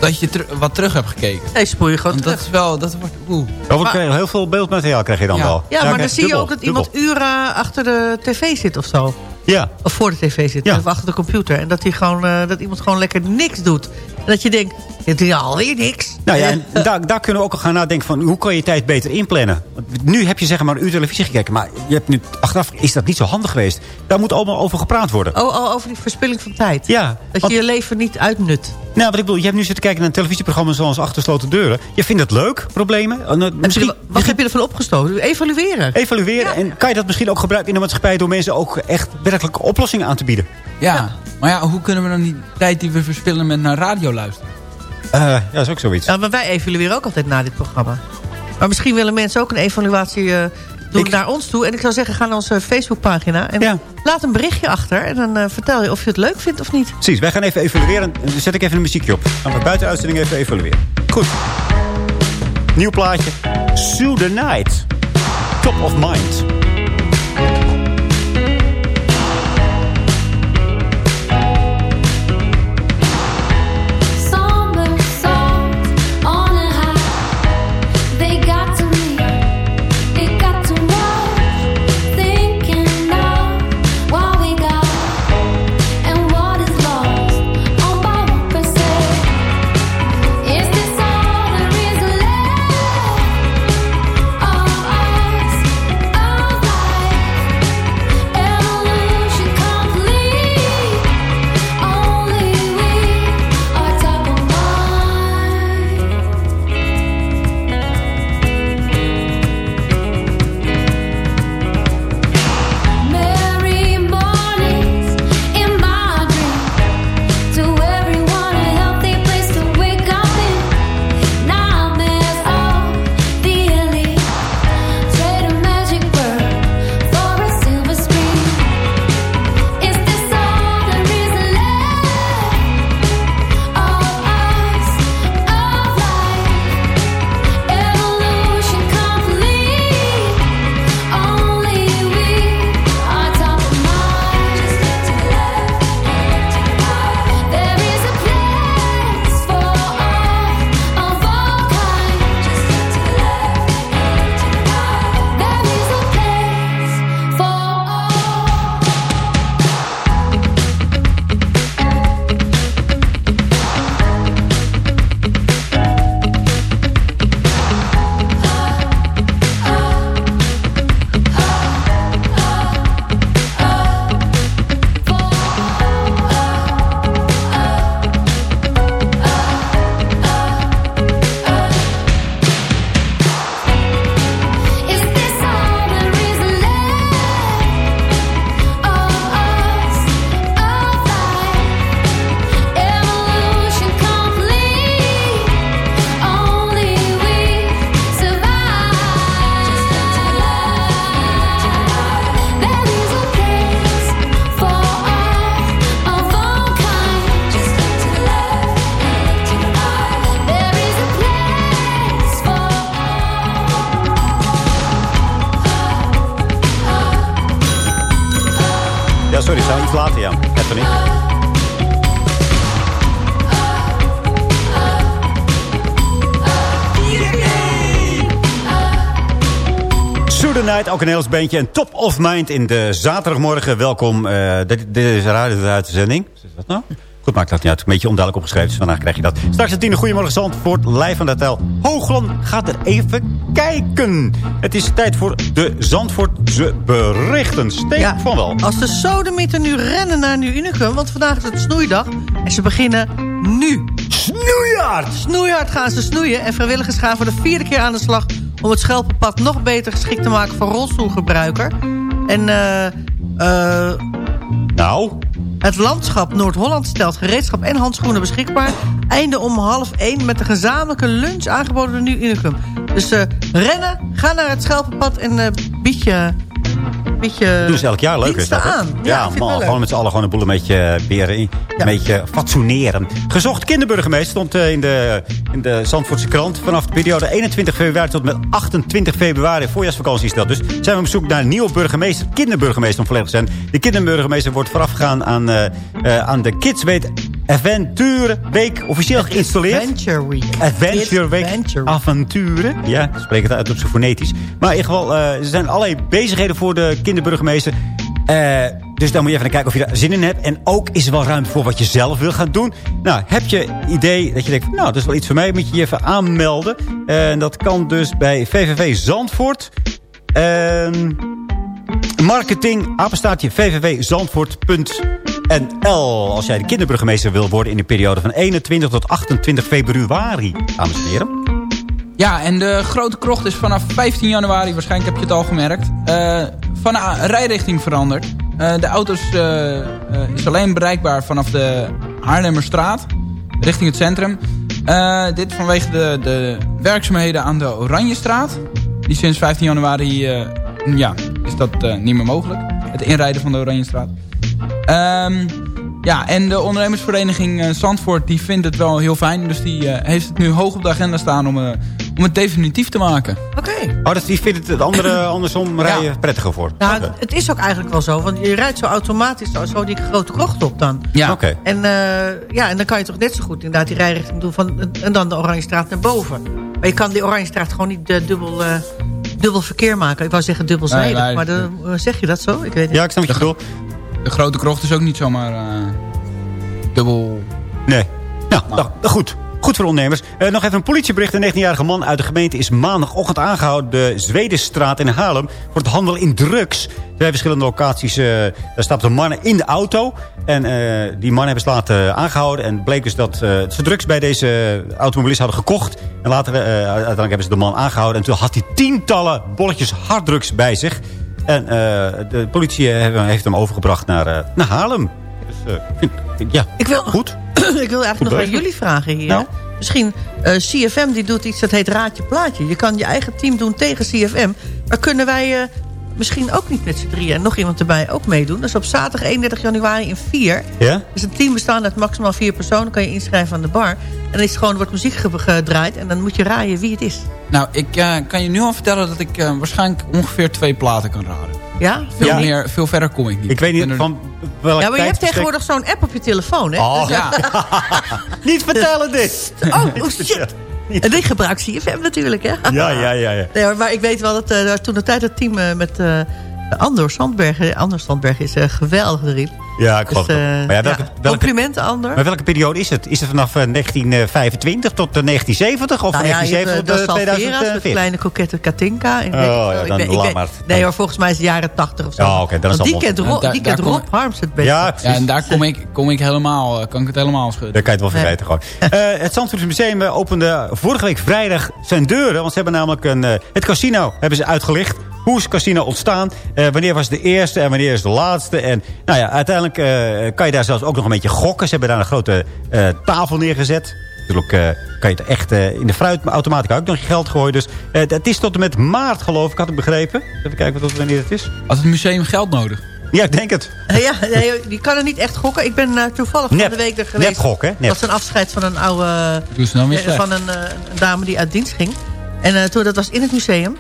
dat je ter- wat terug hebt gekeken? Nee, spoel je gewoon Want terug. dat is wel... Dat wordt, oeh. Krijg je heel veel beeldmateriaal krijg je dan Ja. wel. Ja, maar dan zie je ook dat dubbel. iemand uren achter de tv zit of zo. Ja, Of voor de tv zit. Ja. Of achter de computer. En dat, hij gewoon, eh, dat iemand gewoon lekker niks doet. En dat je denkt, dit je alweer niks. Nou ja, en daar, daar kunnen we ook al gaan nadenken van hoe kan je je tijd beter inplannen. Want nu heb je zeg maar een uur televisie gekeken, maar je hebt nu achteraf is dat niet zo handig geweest. Daar moet allemaal over gepraat worden. Oh, oh, over die verspilling van tijd. Ja, Dat want- je je leven niet uitnut. Nou, wat ik bedoel, je hebt nu zitten kijken naar een televisieprogramma zoals Achtersloten Deuren. Je vindt het leuk, problemen? En, uh, misschien, je- Wat heb je ervan opgestoken? Evalueren. Evalueren. En kan je dat misschien ook gebruiken in de maatschappij... door mensen ook echt werkelijke oplossingen aan te bieden? Ja. Maar ja, hoe kunnen we dan die tijd die we verspillen met naar radio luisteren? Eh, ja, dat is ook zoiets. Ja, maar wij evalueren ook altijd na dit programma. Maar misschien willen mensen ook een evaluatie eh, doen Ik- naar ons toe. En ik zou zeggen, ga naar onze Facebookpagina. En Ja. laat een berichtje achter. En dan eh, vertel je of je het leuk vindt of niet. Precies, wij gaan even evalueren. En dan zet ik even een muziekje op. Dan gaan we buiten uitzending even evalueren. Goed. Nieuw plaatje. Sue the Night. Top of Mind. Nederlands bandje. En top of mind in de zaterdagmorgen. Welkom. eh, dit, dit is de Uitzending. Is dat nou? Goed, maakt dat niet uit. Een beetje onduidelijk opgeschreven, dus vandaag krijg je dat. Straks het tiende Goedemorgen Zandvoort. Live van de tel. Hoogland gaat er even kijken. Het is tijd voor de Zandvoortse berichten. Steek van wel. Als de sodemieten nu rennen naar nu Unicum, want vandaag is het snoeidag. En ze beginnen nu. Snoeihard! Snoeihard gaan ze snoeien. En vrijwilligers gaan voor de vierde keer aan de slag... om het Schelpenpad nog beter geschikt te maken voor rolstoelgebruiker. En eh... eh nou? Het landschap Noord-Holland stelt gereedschap en handschoenen beschikbaar. Einde om half één met een gezamenlijke lunch aangeboden door Nu Unicum. Dus eh, rennen, ga naar het Schelpenpad en eh bied je... Bied je Dat doen ze elk jaar. Leuk is dat, aan. Ja, het man, gewoon met z'n allen gewoon een boel een beetje eh, weer een beetje fatsoeneren. Gezocht kinderburgemeester stond eh, in de, in de Zandvoortse krant. Vanaf de periode 21 februari tot met 28 februari. Voorjaarsvakantie is dat dus. Zijn we op zoek naar een nieuwe burgemeester. Kinderburgemeester om volledig te zijn. De kinderburgemeester wordt voorafgegaan aan, eh, eh, aan de Kids Weet Aventure Week. Officieel geïnstalleerd. Adventure Week. Adventure Week. Avonturen. Ja, spreek het uit op zijn fonetisch. Maar in ieder geval, eh, er zijn allerlei bezigheden voor de kinderburgemeester. Eh, dus daar moet je even naar kijken of je daar zin in hebt. En ook is er wel ruimte voor wat je zelf wil gaan doen. Nou, heb je idee dat je denkt, nou, dat is wel iets voor mij. Moet je je even aanmelden. En dat kan dus bij VVV Zandvoort. Ehm marketing, apenstaartje www.zandvoort.nl. Als jij de kinderburgemeester wil worden in de periode van 21 tot 28 februari. Dames en heren. Ja, en de grote krocht is vanaf 15 januari, waarschijnlijk heb je het al gemerkt, eh, van rijrichting veranderd. Eh, de auto's eh, is alleen bereikbaar vanaf de Haarlemmerstraat, richting het centrum. Dit vanwege de, de werkzaamheden aan de Oranjestraat. Die sinds 15 januari ja, is dat niet meer mogelijk. Het inrijden van de Oranjestraat. Ehm ja, en de ondernemersvereniging eh, Zandvoort die vindt het wel heel fijn. Dus die eh, heeft het nu hoog op de agenda staan om, eh, om het definitief te maken. Oké. Oh, dat, die vindt het andere andersom rijden prettiger voor. Nou, het is ook eigenlijk wel zo. Want je rijdt zo automatisch zo, zo die grote krocht op dan. Ja. Oké. En, eh, ja, en dan kan je toch net zo goed inderdaad die rijrichting doen. Van, en dan de Oranjestraat naar boven. Maar je kan die Oranjestraat gewoon niet dubbel, eh, dubbel verkeer maken. Ik wou zeggen dubbelzijdig. Nee, maar zeg je dat zo? Ik weet het Ja, ik snap wat je bedoelt. De grote krocht is ook niet zomaar eh, dubbel... Nee. Nou, nou, goed. Goed voor ondernemers. Eh, nog even een politiebericht. Een 19-jarige man uit de gemeente is maandagochtend aangehouden... de Zwedenstraat in Haarlem voor het handelen in drugs. Twee verschillende locaties. eh, daar stapten mannen in de auto. En die mannen hebben ze laten aangehouden. En het bleek dus dat ze drugs bij deze automobilist hadden gekocht. En later, uiteindelijk hebben ze de man aangehouden. En toen had hij tientallen bolletjes harddrugs bij zich. En eh, de politie heeft hem overgebracht naar, eh, naar Haarlem. Dus, eh, ja, Ik wil, goed. ik wil eigenlijk nog aan jullie vragen hier. Nou? Misschien, CFM die doet iets dat heet Raadje Plaatje. Je kan je eigen team doen tegen CFM. Maar kunnen wij misschien ook niet met z'n drieën... en nog iemand erbij ook meedoen? Dat is op zaterdag 31 januari in 4. Ja? Dus een team bestaande uit maximaal vier personen. kan je inschrijven aan de bar. En dan is het gewoon, wordt muziek ge- gedraaid. En dan moet je raaien wie het is. Nou, ik eh, kan je nu al vertellen dat ik eh, waarschijnlijk ongeveer twee platen kan raden. Ja? Veel, Ja. meer, veel verder kom ik niet. Ik weet niet er- van welke Ja, maar je hebt tegenwoordig zo'n app op je telefoon, hè? Oh, Dus, Ja, Niet vertellen dit! oh, oh, shit. En die gebruikt CFM natuurlijk, hè? Ja, ja, ja. ja. Nee, maar ik weet wel dat eh, toen de tijd het team eh, met eh Andor Sandberg... Andor Sandberg is geweldig erin. Ja, ik geloof Dus, het ook. eh, Maar ja, welke, ja, welke, complimenten, Andor. maar welke periode is het? Is het vanaf eh, 1925 tot eh, 1970? Of Nou van ja, je hebt, 1970 eh, tot eh, de 2014? kleine kokette Katinka. Ik Oh, weet ja. Ik dan ik. Nee hoor, volgens mij is het jaren 80 of zo. Ja, oké, dan is Want die kent, Rob, Daar- die daar kent Rob Harms het beste. Ja, en daar kom ik, kom ik helemaal, eh, kan ik het helemaal schudden. Dan kan je het wel vergeten gewoon. Eh, het Zandvoortse Museum eh, opende vorige week vrijdag zijn deuren. Want ze hebben namelijk een, eh, het casino hebben ze uitgelicht. Hoe is casino ontstaan? Eh, wanneer was de eerste en wanneer is de laatste? En nou ja, uiteindelijk eh, kan je daar zelfs ook nog een beetje gokken. Ze hebben daar een grote eh, tafel neergezet. Natuurlijk eh, kan je het echt eh, in de fruitautomaat ook nog je geld gooien. Dus eh, het is tot en met maart geloof ik, had ik begrepen. Even kijken wat, wanneer het is. Had het museum geld nodig? Ja, ik denk het. Eh, Ja, nee, die kan er niet echt gokken. Ik ben eh, toevallig Nep. van de week er geweest. Nep gok, hè? Nep. Dat was een afscheid van een oude... Nou van een, eh, een dame die uit dienst ging. En eh, toen, dat was in het museum.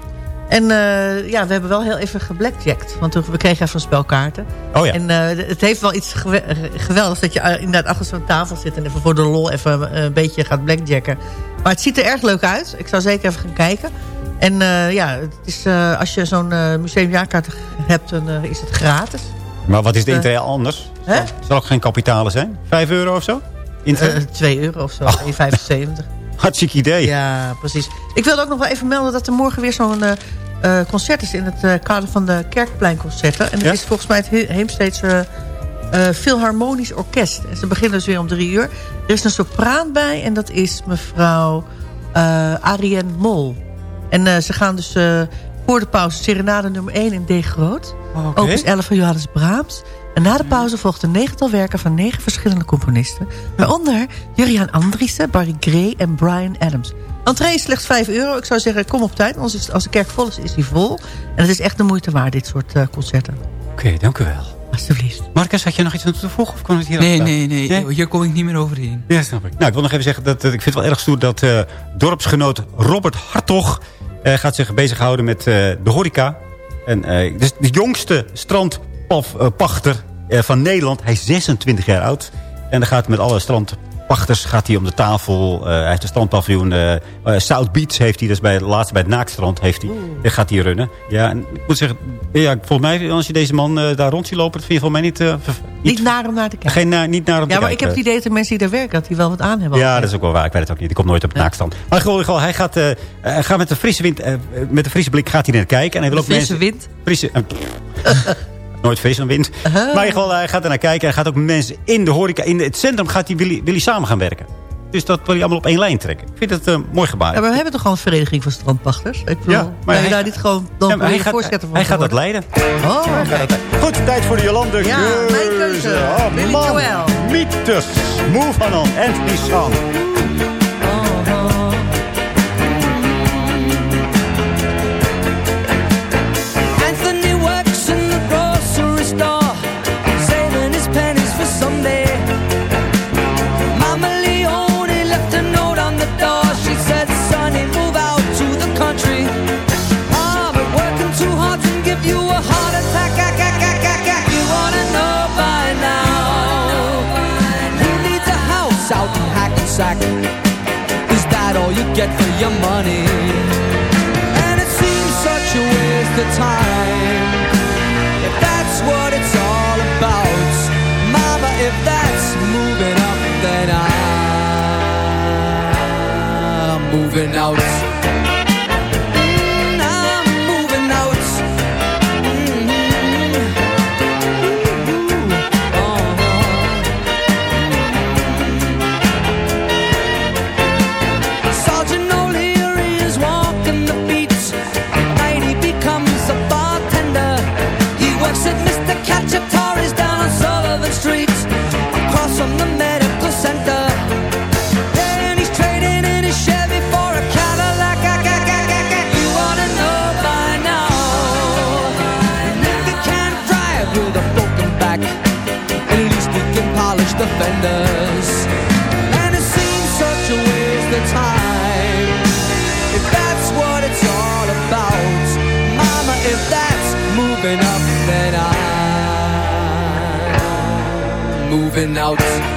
En eh, ja, we hebben wel heel even geblackjackt. Want we kregen even spelkaarten. Oh ja. En eh, het heeft wel iets gewe- geweldigs dat je eh, inderdaad achter zo'n tafel zit... en even voor de lol even een beetje gaat blackjacken. Maar het ziet er erg leuk uit. Ik zou zeker even gaan kijken. En ja, het is, als je zo'n museumjaarkaart hebt, dan is het gratis. Maar wat is de intree anders? Hè? Zal, zal ook geen kapitalen zijn? 5 euro of zo? Intree? Eh 2 euro of zo, 1,75. Hartstikke idee. Ja, precies. Ik wilde ook nog wel even melden dat er morgen weer zo'n eh, eh, concert is... in het eh, kader van de Kerkpleinconcerten. En dat Ja? is volgens mij het He- Heemsteedse Philharmonisch Orkest. En ze beginnen dus weer om drie uur. Er is een sopraan bij en dat is mevrouw Arienne Mol. En ze gaan dus voor de pauze Serenade nummer 1 in D groot. Oh, Oké. Opus 11 van Johannes Brahms. En na de pauze volgt een negental werken van negen verschillende componisten. Waaronder Juriaan Andriessen, Barry Gray en Brian Adams. Entree is slechts 5 euro. Ik zou zeggen, kom op tijd. Is, als de kerk vol is, is die vol. En het is echt de moeite waard, dit soort eh, concerten. Oké, dank u wel. Alsjeblieft. Marcus, had je nog iets aan toe te voegen? Of kon het hier Nee, afstaan? nee, nee. Hier kom ik niet meer overheen. Ja, snap ik. Nou, ik wil nog even zeggen dat eh, ik vind het wel erg stoer dat eh, dorpsgenoot Robert Hartog eh, gaat zich bezighouden met eh, de horeca. En eh dus de jongste strandpachter eh, van Nederland. Hij is 26 jaar oud. En dan gaat met alle strandpachters gaat hij om de tafel. Eh, hij heeft een strandpaviljoen. eh eh, South Beach heeft hij, dus bij, laatst bij het Naakstrand heeft hij. Gaat hij runnen. Ja, en ik moet zeggen, ja, volgens mij als je deze man eh, daar rond ziet lopen, dat vind je volgens mij niet... eh, ver- Niet naar om naar te kijken. geen, niet naar hem te Ja, maar ik kijken. heb het idee dat de mensen die daar werken... dat die wel wat aan hebben. Ja, dat is ook wel waar. Ik weet het ook niet. Ik kom nooit op het naakstand. Maar gewoon, hij gaat, eh, hij gaat met een frisse wind, eh, met een frisse blik gaat hij naar kijken. En hij wil ook Frisse mensen, wind. Frisse, eh, nooit fris en wind. Maar hij gaat er naar kijken. En hij gaat ook met mensen in de horeca, in het centrum, gaat hij, wil, hij, wil hij samen gaan werken. Dus dat wil hij allemaal op één lijn trekken. Ik vind het een mooi gebaar. Ja, maar we hebben toch gewoon een vereniging van strandpachters? Ik bedoel, Ja, maar hij- daar niet gewoon dan Ja, hij gaat, voorzitter van hij gaat dat worden? leiden. Oh, dat leiden. Goed, tijd voor de Jolande Ja, mijn keuze. Oh, Billy man. Move on on. Anthony Song. Hackensack? Is that all you get for your money? And it seems such a waste of time If that's what it's all about Mama, if that's moving up Then I'm moving out polish the fenders. And it seems such a waste of time If that's what it's all about Mama, if that's moving up Then I'm moving out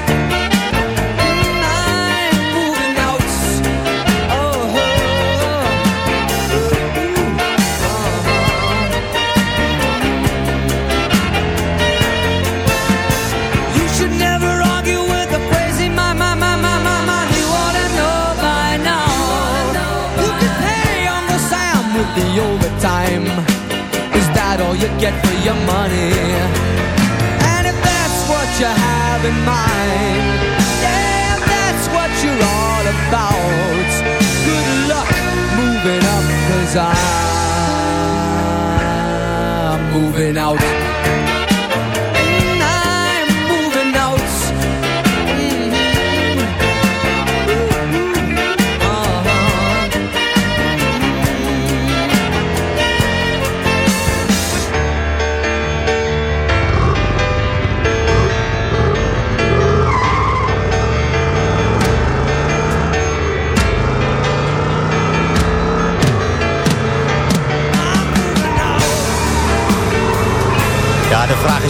get for your money? And if that's what you have in mind, yeah, if that's what you're all about. Good luck moving up, cause I'm moving out.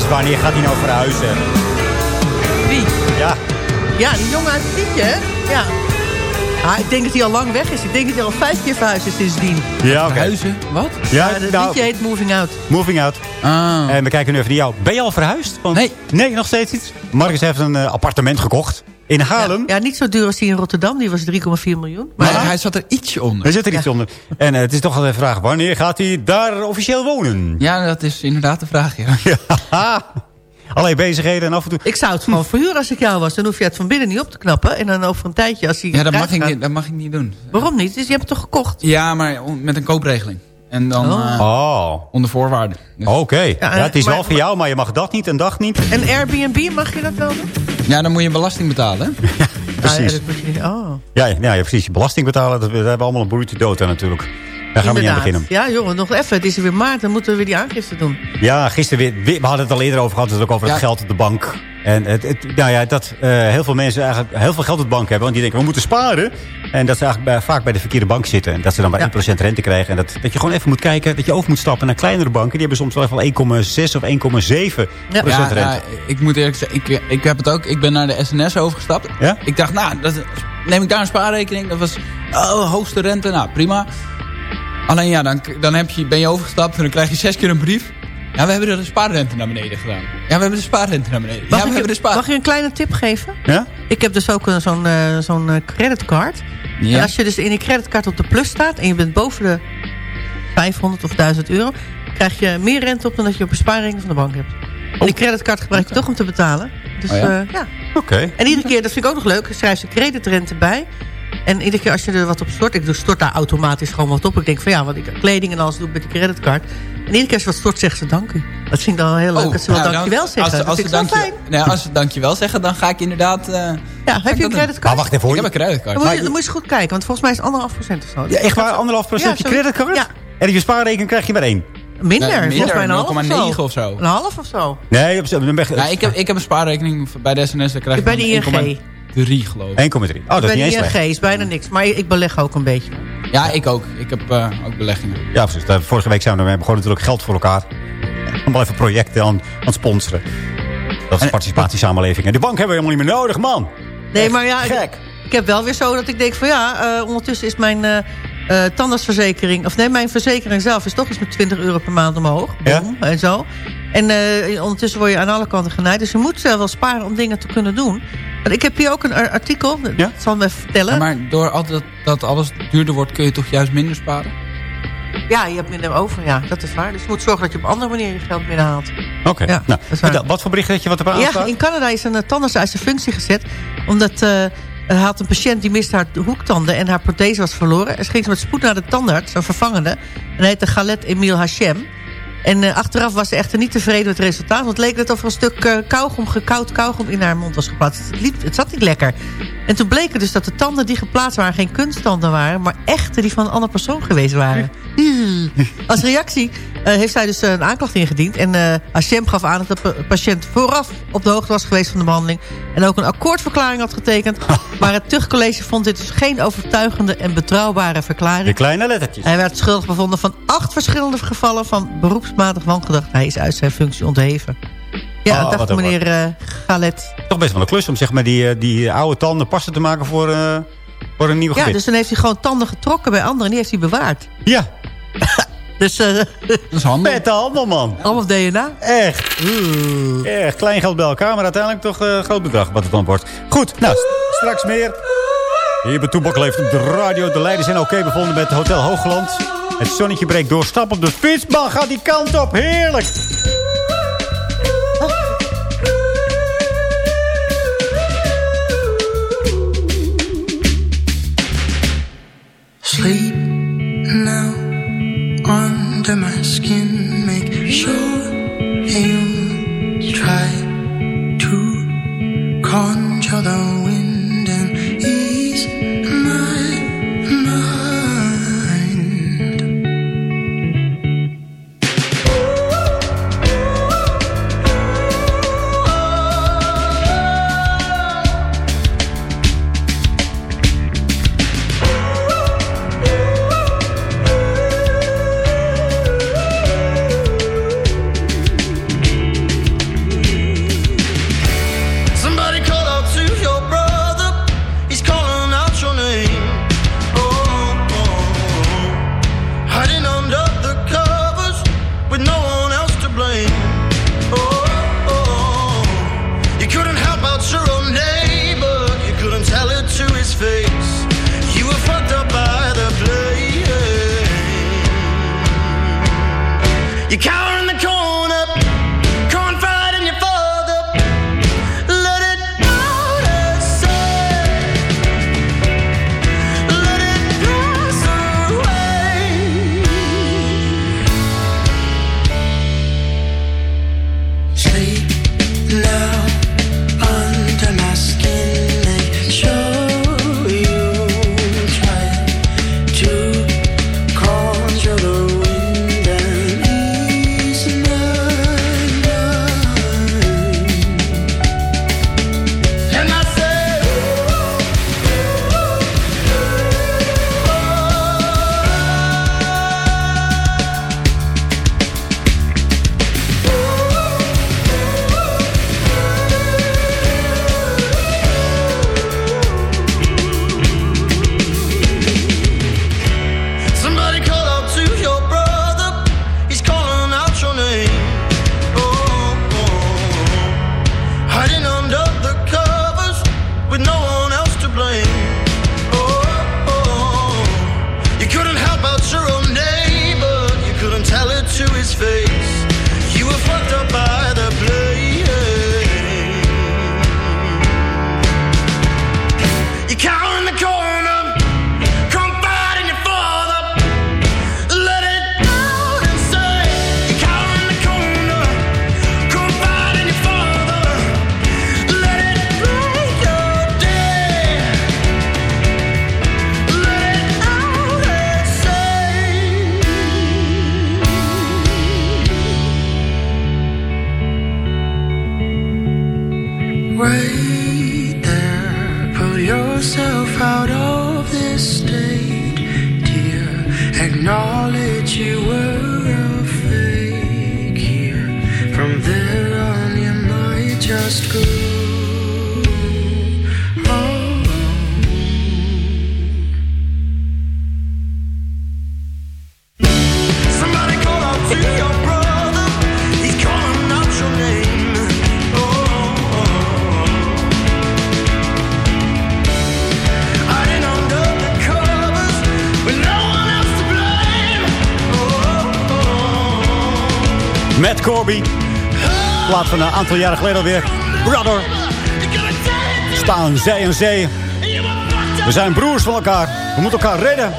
Wanneer gaat hij nou verhuizen? Wie? Ja. Ja, die jongen uit het liedje, hè? Ja. Ah, ik denk dat hij al lang weg is. Ik denk dat hij al vijf keer verhuisd is sindsdien. Ja, oké. Huizen? Wat? Ja, het nou, liedje heet Moving Out. Moving out. Ah. En we kijken nu even naar jou. Ben je al verhuisd? Want- Nee. Nee, nog steeds niet. Marcus heeft een eh, appartement gekocht. In Haarlem. Ja, niet zo duur als die in Rotterdam. Die was 3,4 miljoen. Maar hij zat er ietsje onder. Er zit er iets onder. En eh, het is toch altijd de vraag, wanneer gaat hij daar officieel wonen? Ja, dat is inderdaad de vraag, ja. Allerlei bezigheden en af en toe... Ik zou het gewoon verhuren als ik jou was. Dan hoef je het van binnen niet op te knappen. En dan over een tijdje als hij... Ja, dat mag, ik gaat- niet, dat mag ik niet doen. Waarom niet? Dus je hebt het toch gekocht? Ja, maar met een koopregeling. En dan Oh. eh, Oh, onder voorwaarden. Dus- oké. Ja, het is maar- wel voor jou, maar je mag dat niet en dat niet. En Airbnb, mag je dat wel doen? Ja, dan moet je belasting betalen. hè? Precies. Ah, ja, dat moet je oh. Ja, ja, ja, precies. Belasting betalen, dat, daar hebben we allemaal een broertje dood aan natuurlijk. Daar gaan we niet aan beginnen. Ja, jongen, nog even. Het is weer maart. Dan moeten we weer die aangifte doen. Ja, gisteren weer, we hadden het al eerder over gehad, het ook over het geld op de bank. En het, het, nou ja, dat eh, heel veel mensen eigenlijk heel veel geld op de bank hebben. Want die denken, we moeten sparen. En dat ze eigenlijk bij- vaak bij de verkeerde bank zitten. En dat ze dan bij Ja. 1% rente krijgen. En dat, dat je gewoon even moet kijken, dat je over moet stappen naar kleinere banken. Die hebben soms wel even 1,6 of 1,7 Ja. procent Ja, rente. ja, ik moet eerlijk zeggen, ik, ik heb het ook. Ik ben naar de SNS overgestapt. Ja? Ik dacht, nou, dat, neem ik daar een spaarrekening. Dat was oh, hoogste rente. Nou, prima. Alleen ja, dan, dan heb je, ben je overgestapt en dan krijg je zes keer een brief. Ja, we hebben de spaarrente naar beneden gedaan. Ja, we hebben de spaarrente naar beneden. Mag, ja, we ik, hebben de je, spaar... mag je een kleine tip geven? Ja? Ik heb dus ook een- zo'n eh, zo'n eh, creditcard. Ja. En als je dus in die creditcard op de plus staat... en je bent boven de 500 of 1000 euro... krijg je meer rente op dan dat je op een spaarrekening van de bank hebt. En die creditcard gebruik je toch om te betalen. Dus Oh ja? eh, ja. Oké. En iedere keer, dat vind ik ook nog leuk... schrijf je creditrente bij... En iedere keer als je er wat op stort... ik doe stort daar automatisch gewoon wat op. Ik denk van ja, want ik kleding en alles doe ik met die creditcard. En iedere keer als je wat stort, zeggen ze dank u. Dat vind ik dan heel leuk. dat ze wel nou, dankjewel dan- zeggen. Als, dat als, vind ze ik fijn. nee, als ze dankjewel zeggen, dan ga ik inderdaad... eh, Ja, heb je een creditcard? Maar wacht even ik heb een creditcard. Dan moet, je, dan moet je eens goed kijken, want volgens mij is het anderhalf procent of zo. Ja, echt waar, anderhalf procent je Ja, creditcard? Ja. En op je spaarrekening krijg je maar één. Minder, mij een half 0,9 of zo. of zo. Een half of zo. Nee, Ja, ik, heb, ik heb een spaarrekening bij de SNS. Daar krijg Ik ben ik de ING. 1,3 geloof ik. 1,3. Oh, dat is niet eens de slecht. Is bijna niks. Maar ik beleg ook een beetje. Ja, ik ook. Ik heb eh, ook beleggingen. Ja, precies. Vorige week zijn we ermee begonnen natuurlijk geld voor elkaar. Allemaal even projecten aan, aan het sponsoren. Dat is participatiesamenleving. En die bank hebben we helemaal niet meer nodig, man. Nee, Echt maar ja, ik, Gek. ik heb wel weer zo dat ik denk van ja, eh, ondertussen is mijn eh eh, tandartsverzekering, of nee, mijn verzekering zelf is toch eens met 20 euro per maand omhoog. Ja? En zo. En eh, ondertussen word je aan alle kanten genaaid. Dus je moet zelf wel sparen om dingen te kunnen doen. Ik heb hier ook een ar- artikel, dat Ja? zal ik me vertellen. Ja, maar door altijd dat alles duurder wordt, kun je toch juist minder sparen? Ja, je hebt minder over, ja, dat is waar. Dus je moet zorgen dat je op andere manier je geld binnenhaalt. Oké. Ja, nou, dat wat voor bericht had je wat erop Ja, in Canada is een uh, tandarts uit zijn functie gezet. Omdat eh had een patiënt die miste haar hoektanden en haar prothese was verloren. Er ging ze met spoed naar de tandarts, een vervangende. En hij heette Galet Emile Hachem. En eh, achteraf was ze echter niet tevreden met het resultaat. Want het leek net of er een stuk eh, kauwgom, gekoud kauwgom in haar mond was geplaatst. Het, liep, het zat niet lekker. En toen bleek het dus dat de tanden die geplaatst waren geen kunsttanden waren. Maar echte die van een andere persoon geweest waren. Als reactie heeft hij dus eh, een aanklacht ingediend. En eh Hashem gaf aan dat de pa- patiënt vooraf op de hoogte was geweest van de behandeling. En ook een akkoordverklaring had getekend. maar het tuchtcollege vond dit dus geen overtuigende en betrouwbare De verklaring. kleine lettertjes. Hij werd schuldig bevonden van acht verschillende gevallen van beroepsmatig wangedrag. Hij is uit zijn functie ontheven. Ja, Oh, meneer eh, Galet. Toch best wel een klus om zeg maar, die, eh, die oude tanden passen te maken voor, eh, voor een nieuwe Ja, gebit. dus dan heeft hij gewoon tanden getrokken bij anderen. En die heeft hij bewaard. Ja, Dus eh Dat is handig. vette handel, man. allemaal DNA. Echt. Echt, klein geld bij elkaar, maar uiteindelijk toch eh, een groot bedrag wat het dan wordt. Goed, nou, st- straks meer. Hier bij Toebak leeft op de radio. De leiders zijn oké bevonden met Hotel Hoogland. Het zonnetje breekt door. Stap op de fietsbaan, gaat die kant op. Heerlijk. Under my skin. Matt Corby. Plaat van een aantal jaren geleden alweer. Brother. Staan zij en zee. We zijn broers van elkaar. We moeten elkaar redden.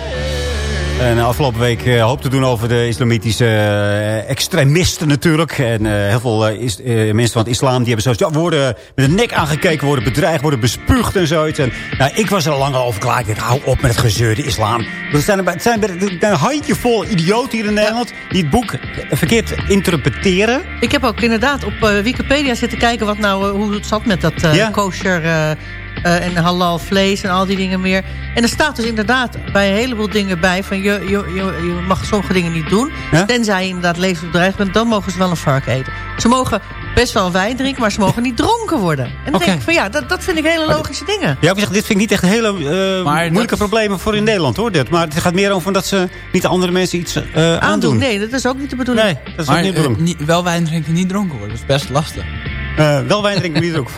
En afgelopen week eh, hoop te doen over de islamitische eh, extremisten natuurlijk. En eh, heel veel eh, is, eh, mensen van het islam die hebben zoiets... Ja, worden met de nek aangekeken, worden bedreigd, worden bespuugd en zoiets. En, nou, ik was er al lang al over klaar. Ik dacht, hou op met het gezeur, de islam. Er zijn, er, het zijn er een handjevol idioten hier in Nederland... die het boek verkeerd interpreteren. Ik heb ook inderdaad op eh, Wikipedia zitten kijken wat nou, eh, hoe het zat met dat eh Ja. kosher eh, eh, en halal vlees en al die dingen meer. En er staat dus inderdaad bij een heleboel dingen bij van je, je, je, je mag sommige dingen niet doen. Ja? Tenzij je inderdaad levensbedreigd bent, dan mogen ze wel een vark eten. Ze mogen best wel wijn drinken, maar ze mogen niet dronken worden. En dan denk ik van ja, dat, dat vind ik hele logische dingen. Ja, ik zeg, dit vind ik niet echt hele eh, moeilijke problemen voor in Nederland, hoor. Dit. Maar het gaat meer over dat ze niet andere mensen iets eh, aandoen. Aandoen, nee, dat is ook niet de bedoeling. Nee, dat is Maar ook niet de bedoeling. wel wijn drinken, niet dronken worden. Dat is best lastig. Eh, wel wijn drinken, niet ook.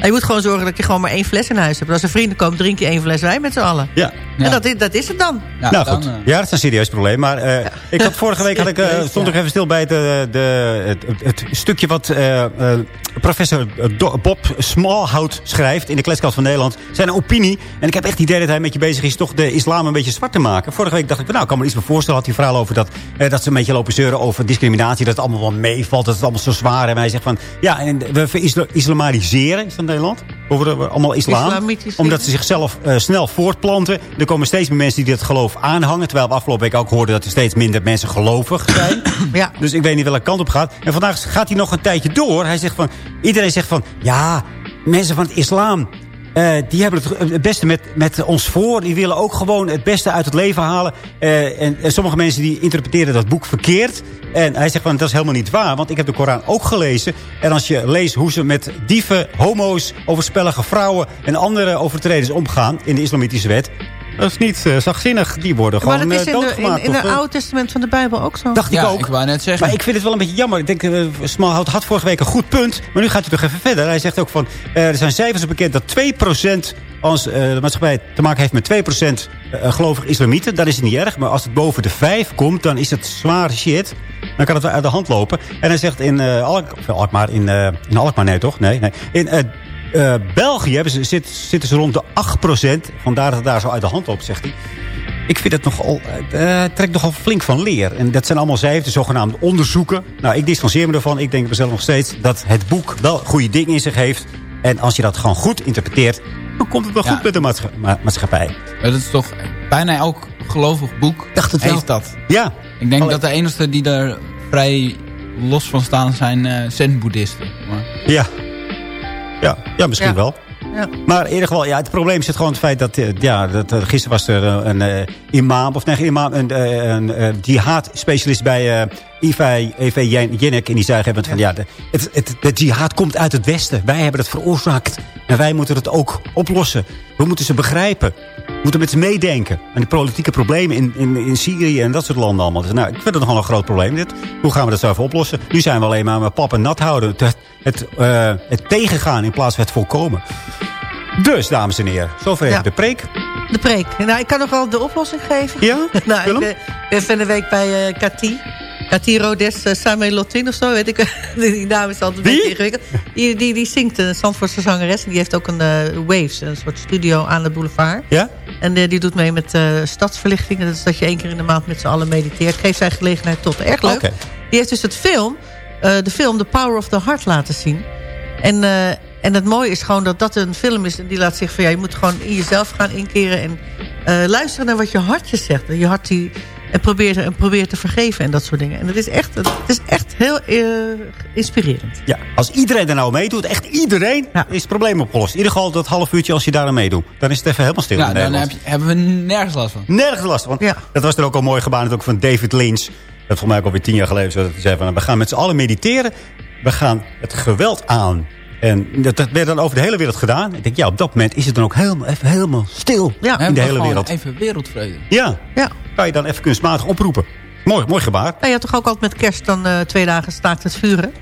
En je moet gewoon zorgen dat je gewoon maar één fles in huis hebt. Als er vrienden komen, drink je één fles wijn met z'n allen. Ja. En dat, is- dat is het dan. nou goed, ja, dat is een serieus probleem. Maar eh, ik had vorige week had ik, eh, stond ik even stil bij het, eh, de, het, het, stukje wat eh, eh, professor Bob Smallhout schrijft in de Kleskast van Nederland. Zijn opinie. En ik heb echt het idee dat hij een beetje bezig is toch de islam een beetje zwart te maken. Vorige week dacht ik, nou, ik kan me iets meer voorstellen. Had hij verhaal over dat, eh, dat ze een beetje lopen zeuren over discriminatie. Dat het allemaal wel meevalt, dat het allemaal zo zwaar is. En hij zegt van, ja, en we verislamiseren, is dat Nederland? Over allemaal islam. Omdat ze zichzelf eh, snel voortplanten. Er komen steeds meer mensen die dat geloof aanhangen. Terwijl we afgelopen week ook hoorden dat er steeds minder mensen gelovig zijn. Ja. Dus ik weet niet welke kant op gaat. En vandaag gaat hij nog een tijdje door. Hij zegt van, iedereen zegt van, ja, mensen van het islam... eh, die hebben het, het beste met, met ons voor. Die willen ook gewoon het beste uit het leven halen. Eh, en, en sommige mensen die interpreteren dat boek verkeerd. En hij zegt van, dat is helemaal niet waar. Want ik heb de Koran ook gelezen. En als je leest hoe ze met dieven, homo's, overspellige vrouwen... en andere overtreders omgaan in de islamitische wet... dat is niet eh, zachtzinnig. Die worden maar gewoon dat is eh, in, de, doodgemaakt. in, in het eh, Oude Testament van de Bijbel ook zo. Dacht ik ook. ik wou net zeggen. Maar ik vind het wel een beetje jammer. Ik denk, uh, Smalhout had vorige week een goed punt. Maar nu gaat hij toch even verder. Hij zegt ook van, eh, er zijn cijfers bekend dat 2% als eh, de maatschappij te maken heeft met 2% uh, gelovig islamieten. Dan is het niet erg. Maar als het boven de 5 komt, dan is het zwaar shit. Dan kan het wel uit de hand lopen. En hij zegt in uh, Alk, Alkmaar, in, uh, in Alkmaar, nee toch? Nee, nee. In uh, uh, België hebben ze, zit, zitten ze rond de 8%. Vandaar dat het daar zo uit de hand loopt, zegt hij. Ik vind het nogal, uh, trekt nogal flink van leer. En dat zijn allemaal cijfers, zogenaamde onderzoeken. Nou, ik distanceer me ervan. Ik denk mezelf nog steeds dat het boek wel goede dingen in zich heeft. En als je dat gewoon goed interpreteert, dan komt het wel ja. goed met de maatscha ma maatschappij. Maar dat is toch bijna elk gelovig boek Dacht het heeft wel. dat. Ja. Ik denk Allee. dat de enige die er vrij los van staan zijn uh, zen-boeddhisten. Maar... Ja. Ja, ja misschien Ja. wel. Ja. Maar in ieder geval, ja, het probleem zit gewoon in het feit dat... eh, Ja, dat uh, gisteren was er uh, een uh, imam, of nee, geen imam, een, een uh, jihad-specialist bij uh, IV, EV Jennek. En die zei hebben van, ja, de, het, het, de jihad komt uit het Westen. Wij hebben het veroorzaakt. En wij moeten het ook oplossen. We moeten ze begrijpen. We moeten met ze meedenken. En die politieke problemen in, in, in Syrië en dat soort landen allemaal. Dus, nou, ik vind het nogal een groot probleem dit. Hoe gaan we dat zo even oplossen? Nu zijn we alleen maar met pap en nat houden. Het, het, uh, het tegengaan in plaats van het voorkomen. Dus, dames en heren, zover Ja. de preek. De preek. Nou, ik kan nog wel de oplossing geven. Ja? nou, Willem? ik ben, ben van de week bij uh, Cathy. Cathy Rodes uh, Samuel Lotin of zo, weet ik. die naam is altijd een Wie? beetje ingewikkeld. Die, die, die zingt een Zandvoortse zangeres. En die heeft ook een uh, Waves, een soort studio aan de boulevard. Ja? En uh, die doet mee met uh, stadsverlichting. Dat is dat je één keer in de maand met z'n allen mediteert. Geeft zij gelegenheid tot. Erg leuk. Okay. Die heeft dus het film, uh, de film The Power of the Heart laten zien. En, en het mooie is gewoon dat dat een film is. En die laat zich van ja, je moet gewoon in jezelf gaan inkeren. En luisteren naar wat je hartje zegt. Je hart die, En probeer, en probeer te vergeven en dat soort dingen. En dat is echt, het is echt heel eh, inspirerend. Ja, als iedereen er nou meedoet, echt iedereen, is het probleem opgelost. In ieder geval dat half uurtje als je daar aan meedoet. Dan is het even helemaal stil Ja, in dan heb je- hebben we nergens last van. Nergens last van. Dat was er ook al mooi gebaan ook van David Lynch. Dat volgens mij ook alweer tien jaar geleden. Zo dat hij zei van, we gaan met z'n allen mediteren. We gaan het geweld aan. En dat, dat werd dan over de hele wereld gedaan. Ik denk, ja, op dat moment is het dan ook helemaal, even helemaal stil Ja, in de hele wereld. Even wereldvrede. Ja, ja, kan je dan even kunstmatig oproepen. Mooi, mooi gebaar. Nou, je had toch ook altijd met kerst dan eh, twee dagen staakt het vuren?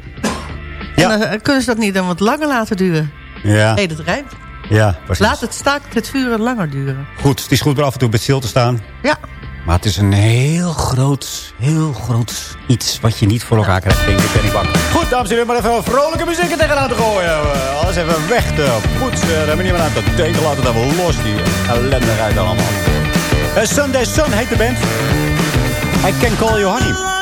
En dan eh, kunnen ze dat niet dan wat langer laten duren? Ja, Nee, dat rijmt. ja precies. Laat het staakt het vuren langer duren. Goed, het is goed om af en toe bij stil te staan. Ja. Maar het is een heel groot, heel groot iets wat je niet voor elkaar krijgt, denk ik, ben ik bang. Goed, dames en heren, maar even wat vrolijke muziek er tegenaan te gooien. Eh, Alles even weg te poetsen. We niet meer aan te denken. Laten even los, die ellendigheid allemaal. Eh, Sunday Sun heet de band. I Can Call You Honey.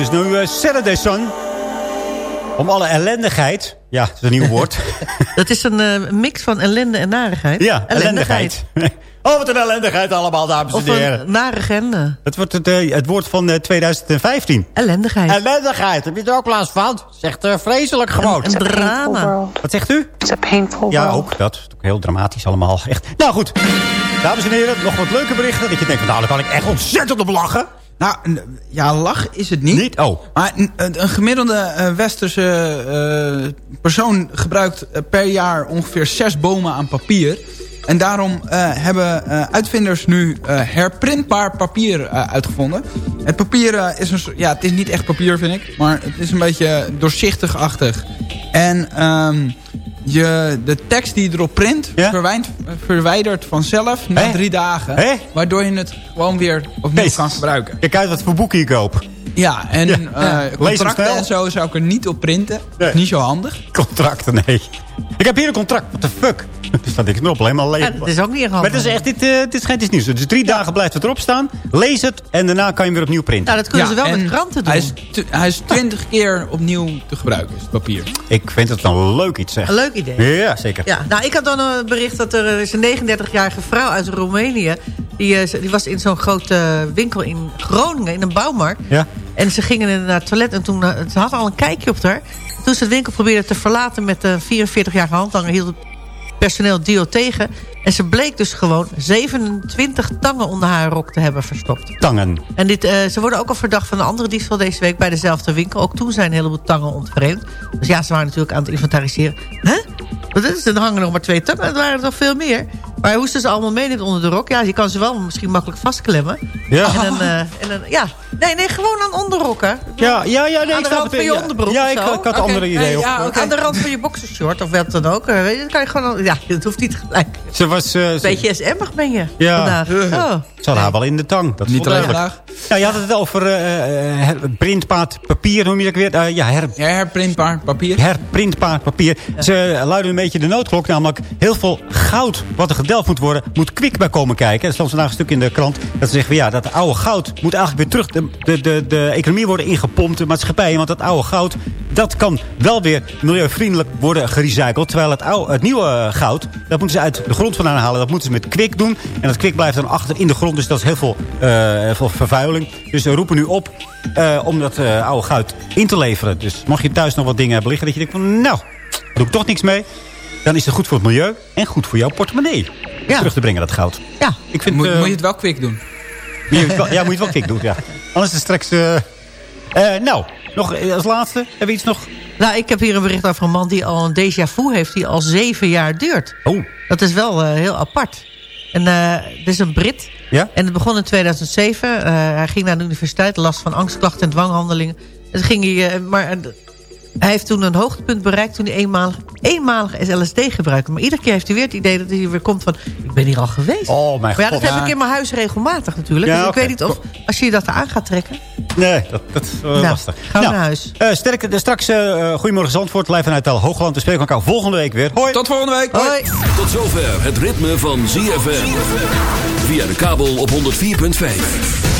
Het is nu eh, Saturday Sun. Om alle ellendigheid. Ja, dat is een nieuw woord. Dat is een eh, mix van ellende en narigheid. Ja, ellendigheid. Oh, wat een ellendigheid allemaal, dames en Of heren. een narigende. Het wordt het, eh, het woord van eh, 2015. Ellendigheid. Ellendigheid. Heb je er ook last van? Zegt uh, vreselijk gewoon. Een drama. Wat zegt u? It's a painful Ja, ook dat. Het is ook heel dramatisch allemaal. Echt. Nou goed. Dames en heren, nog wat leuke berichten. Dat je denkt, van, nou, daar kan ik echt ontzettend op lachen. Nou, ja, lach is het niet. Niet? Oh. Maar een, een gemiddelde eh, westerse eh, persoon gebruikt eh, per jaar ongeveer zes bomen aan papier. En daarom hebben uitvinders nu herprintbaar papier uitgevonden. Het papier is een soort- ja, het is niet echt papier vind ik, maar het is een beetje doorzichtig-achtig. En ehm, je, de tekst die je erop print verwijnt, verwijdert vanzelf na drie dagen. Waardoor je het gewoon weer opnieuw kan gebruiken. Kijk uit wat voor boeken je koopt. Ja, en Ja. eh, Ja. Contracten en zo zou ik er niet op printen. Niet zo handig. Contracten, nee. Ik heb hier een contract. What the fuck? Dus dat ik erop helemaal leeg. Dat is ook niet erg Maar het is echt, dit, eh, dit is geen iets nieuws. Dus drie dagen blijft het erop staan. Lees het en daarna kan je hem weer opnieuw printen. Nou, dat kunnen ze wel met kranten doen. Hij is, hij is twintig keer opnieuw te gebruiken, is het papier. Ik vind het een leuk iets, zeg. Een leuk idee. Ja, zeker. Ja, nou, ik had dan een bericht dat er is een 39-jarige vrouw uit Roemenië... Die, eh, die was in zo'n grote winkel in Groningen, in een bouwmarkt. Ja. En ze gingen naar het toilet en toen, eh, ze had al een kijkje op haar. Toen ze de winkel probeerde te verlaten met de 44-jarige handlanger... hield het personeel Dio tegen. En ze bleek dus gewoon 27 tangen onder haar rok te hebben verstopt. Tangen. En dit, eh, ze worden ook al verdacht van een andere diefstal deze week bij dezelfde winkel. Ook toen zijn een heleboel tangen ontvreemd. Dus ja, ze waren natuurlijk aan het inventariseren. Huh? Dit is, er hangen nog maar twee tangen. Er waren er nog veel meer. Maar hij hoestte ze allemaal mee onder de rok. Ja, je kan ze wel misschien makkelijk vastklemmen. Ja. En dan, eh, en dan, ja. Nee, nee, gewoon aan onderrok, hè. Ja, ja, ja, nee, aan ik de snap rand van je onderbroek Ja, of ik, ik had Oké. andere ideeën. op. Ja, Aan de rand van je boxershort of wat dan ook. eh, Weet je, dan kan je gewoon... Ja, dat hoeft niet gelijk. Ze was... eh, ze- Beetje SM'ig ben je Ja. vandaag. Oh. Ze hadden haar wel in de tang. Dat is Niet alleen duidelijk. Ja, je had het over her- printpaard papier, hoe noem je dat weer? Eh, ja, her, Ja, herprintbaar papier. herprintpaard papier. Ze luiden een beetje de noodklok. Namelijk heel veel goud wat er moet worden, moet kwik bij komen kijken. Er stond vandaag een stuk in de krant dat ze zeggen... ja, dat oude goud moet eigenlijk weer terug de, de, de, de economie worden ingepompt. De maatschappij, want dat oude goud... dat kan wel weer milieuvriendelijk worden gerecycled. Terwijl het, het nieuwe goud, dat moeten ze uit de grond vandaan halen. Dat moeten ze met kwik doen. En dat kwik blijft dan achter in de grond. Dus dat is heel veel, eh, vervuiling. Dus we roepen nu op eh, om dat eh, oude goud in te leveren. Dus mag je thuis nog wat dingen hebben liggen... dat je denkt van, nou, doe ik toch niks mee... dan is het goed voor het milieu en goed voor jouw portemonnee. Terug te brengen, dat goud. Ja. Ik vind, Moet, eh, moet je het wel quick doen. moet je het wel- ja, moet je het wel kwik doen, ja. Anders is het straks... eh, eh, nou, nog als laatste. Hebben we iets nog? Nou, ik heb hier een bericht over een man die al een déjà vu heeft... die al zeven jaar duurt. Oh. Dat is wel eh, heel apart. En eh dit is een Brit. Ja? En het begon in 2007. Eh, hij ging naar de universiteit, last van angstklachten en dwanghandelingen. En toen ging hij, eh, maar hij heeft toen een hoogtepunt bereikt... toen hij eenmalig, eenmalig LSD gebruikte. Maar iedere keer heeft hij weer het idee dat hij weer komt van... ik ben hier al geweest. Oh, mijn maar ja, god. dat heb ik in mijn huis regelmatig natuurlijk. Ja, dus ik weet niet of als je dat aan gaat trekken... Nee, dat, dat is wel Nou, lastig. gaan we naar huis. eh, sterk, eh, straks eh Goedemorgen Zandvoort, live vanuit Tel Hoogland. We spreken elkaar volgende week weer. Hoi. Tot volgende week. Hoi. Tot zover het ritme van ZFM. Via de kabel op 104.5.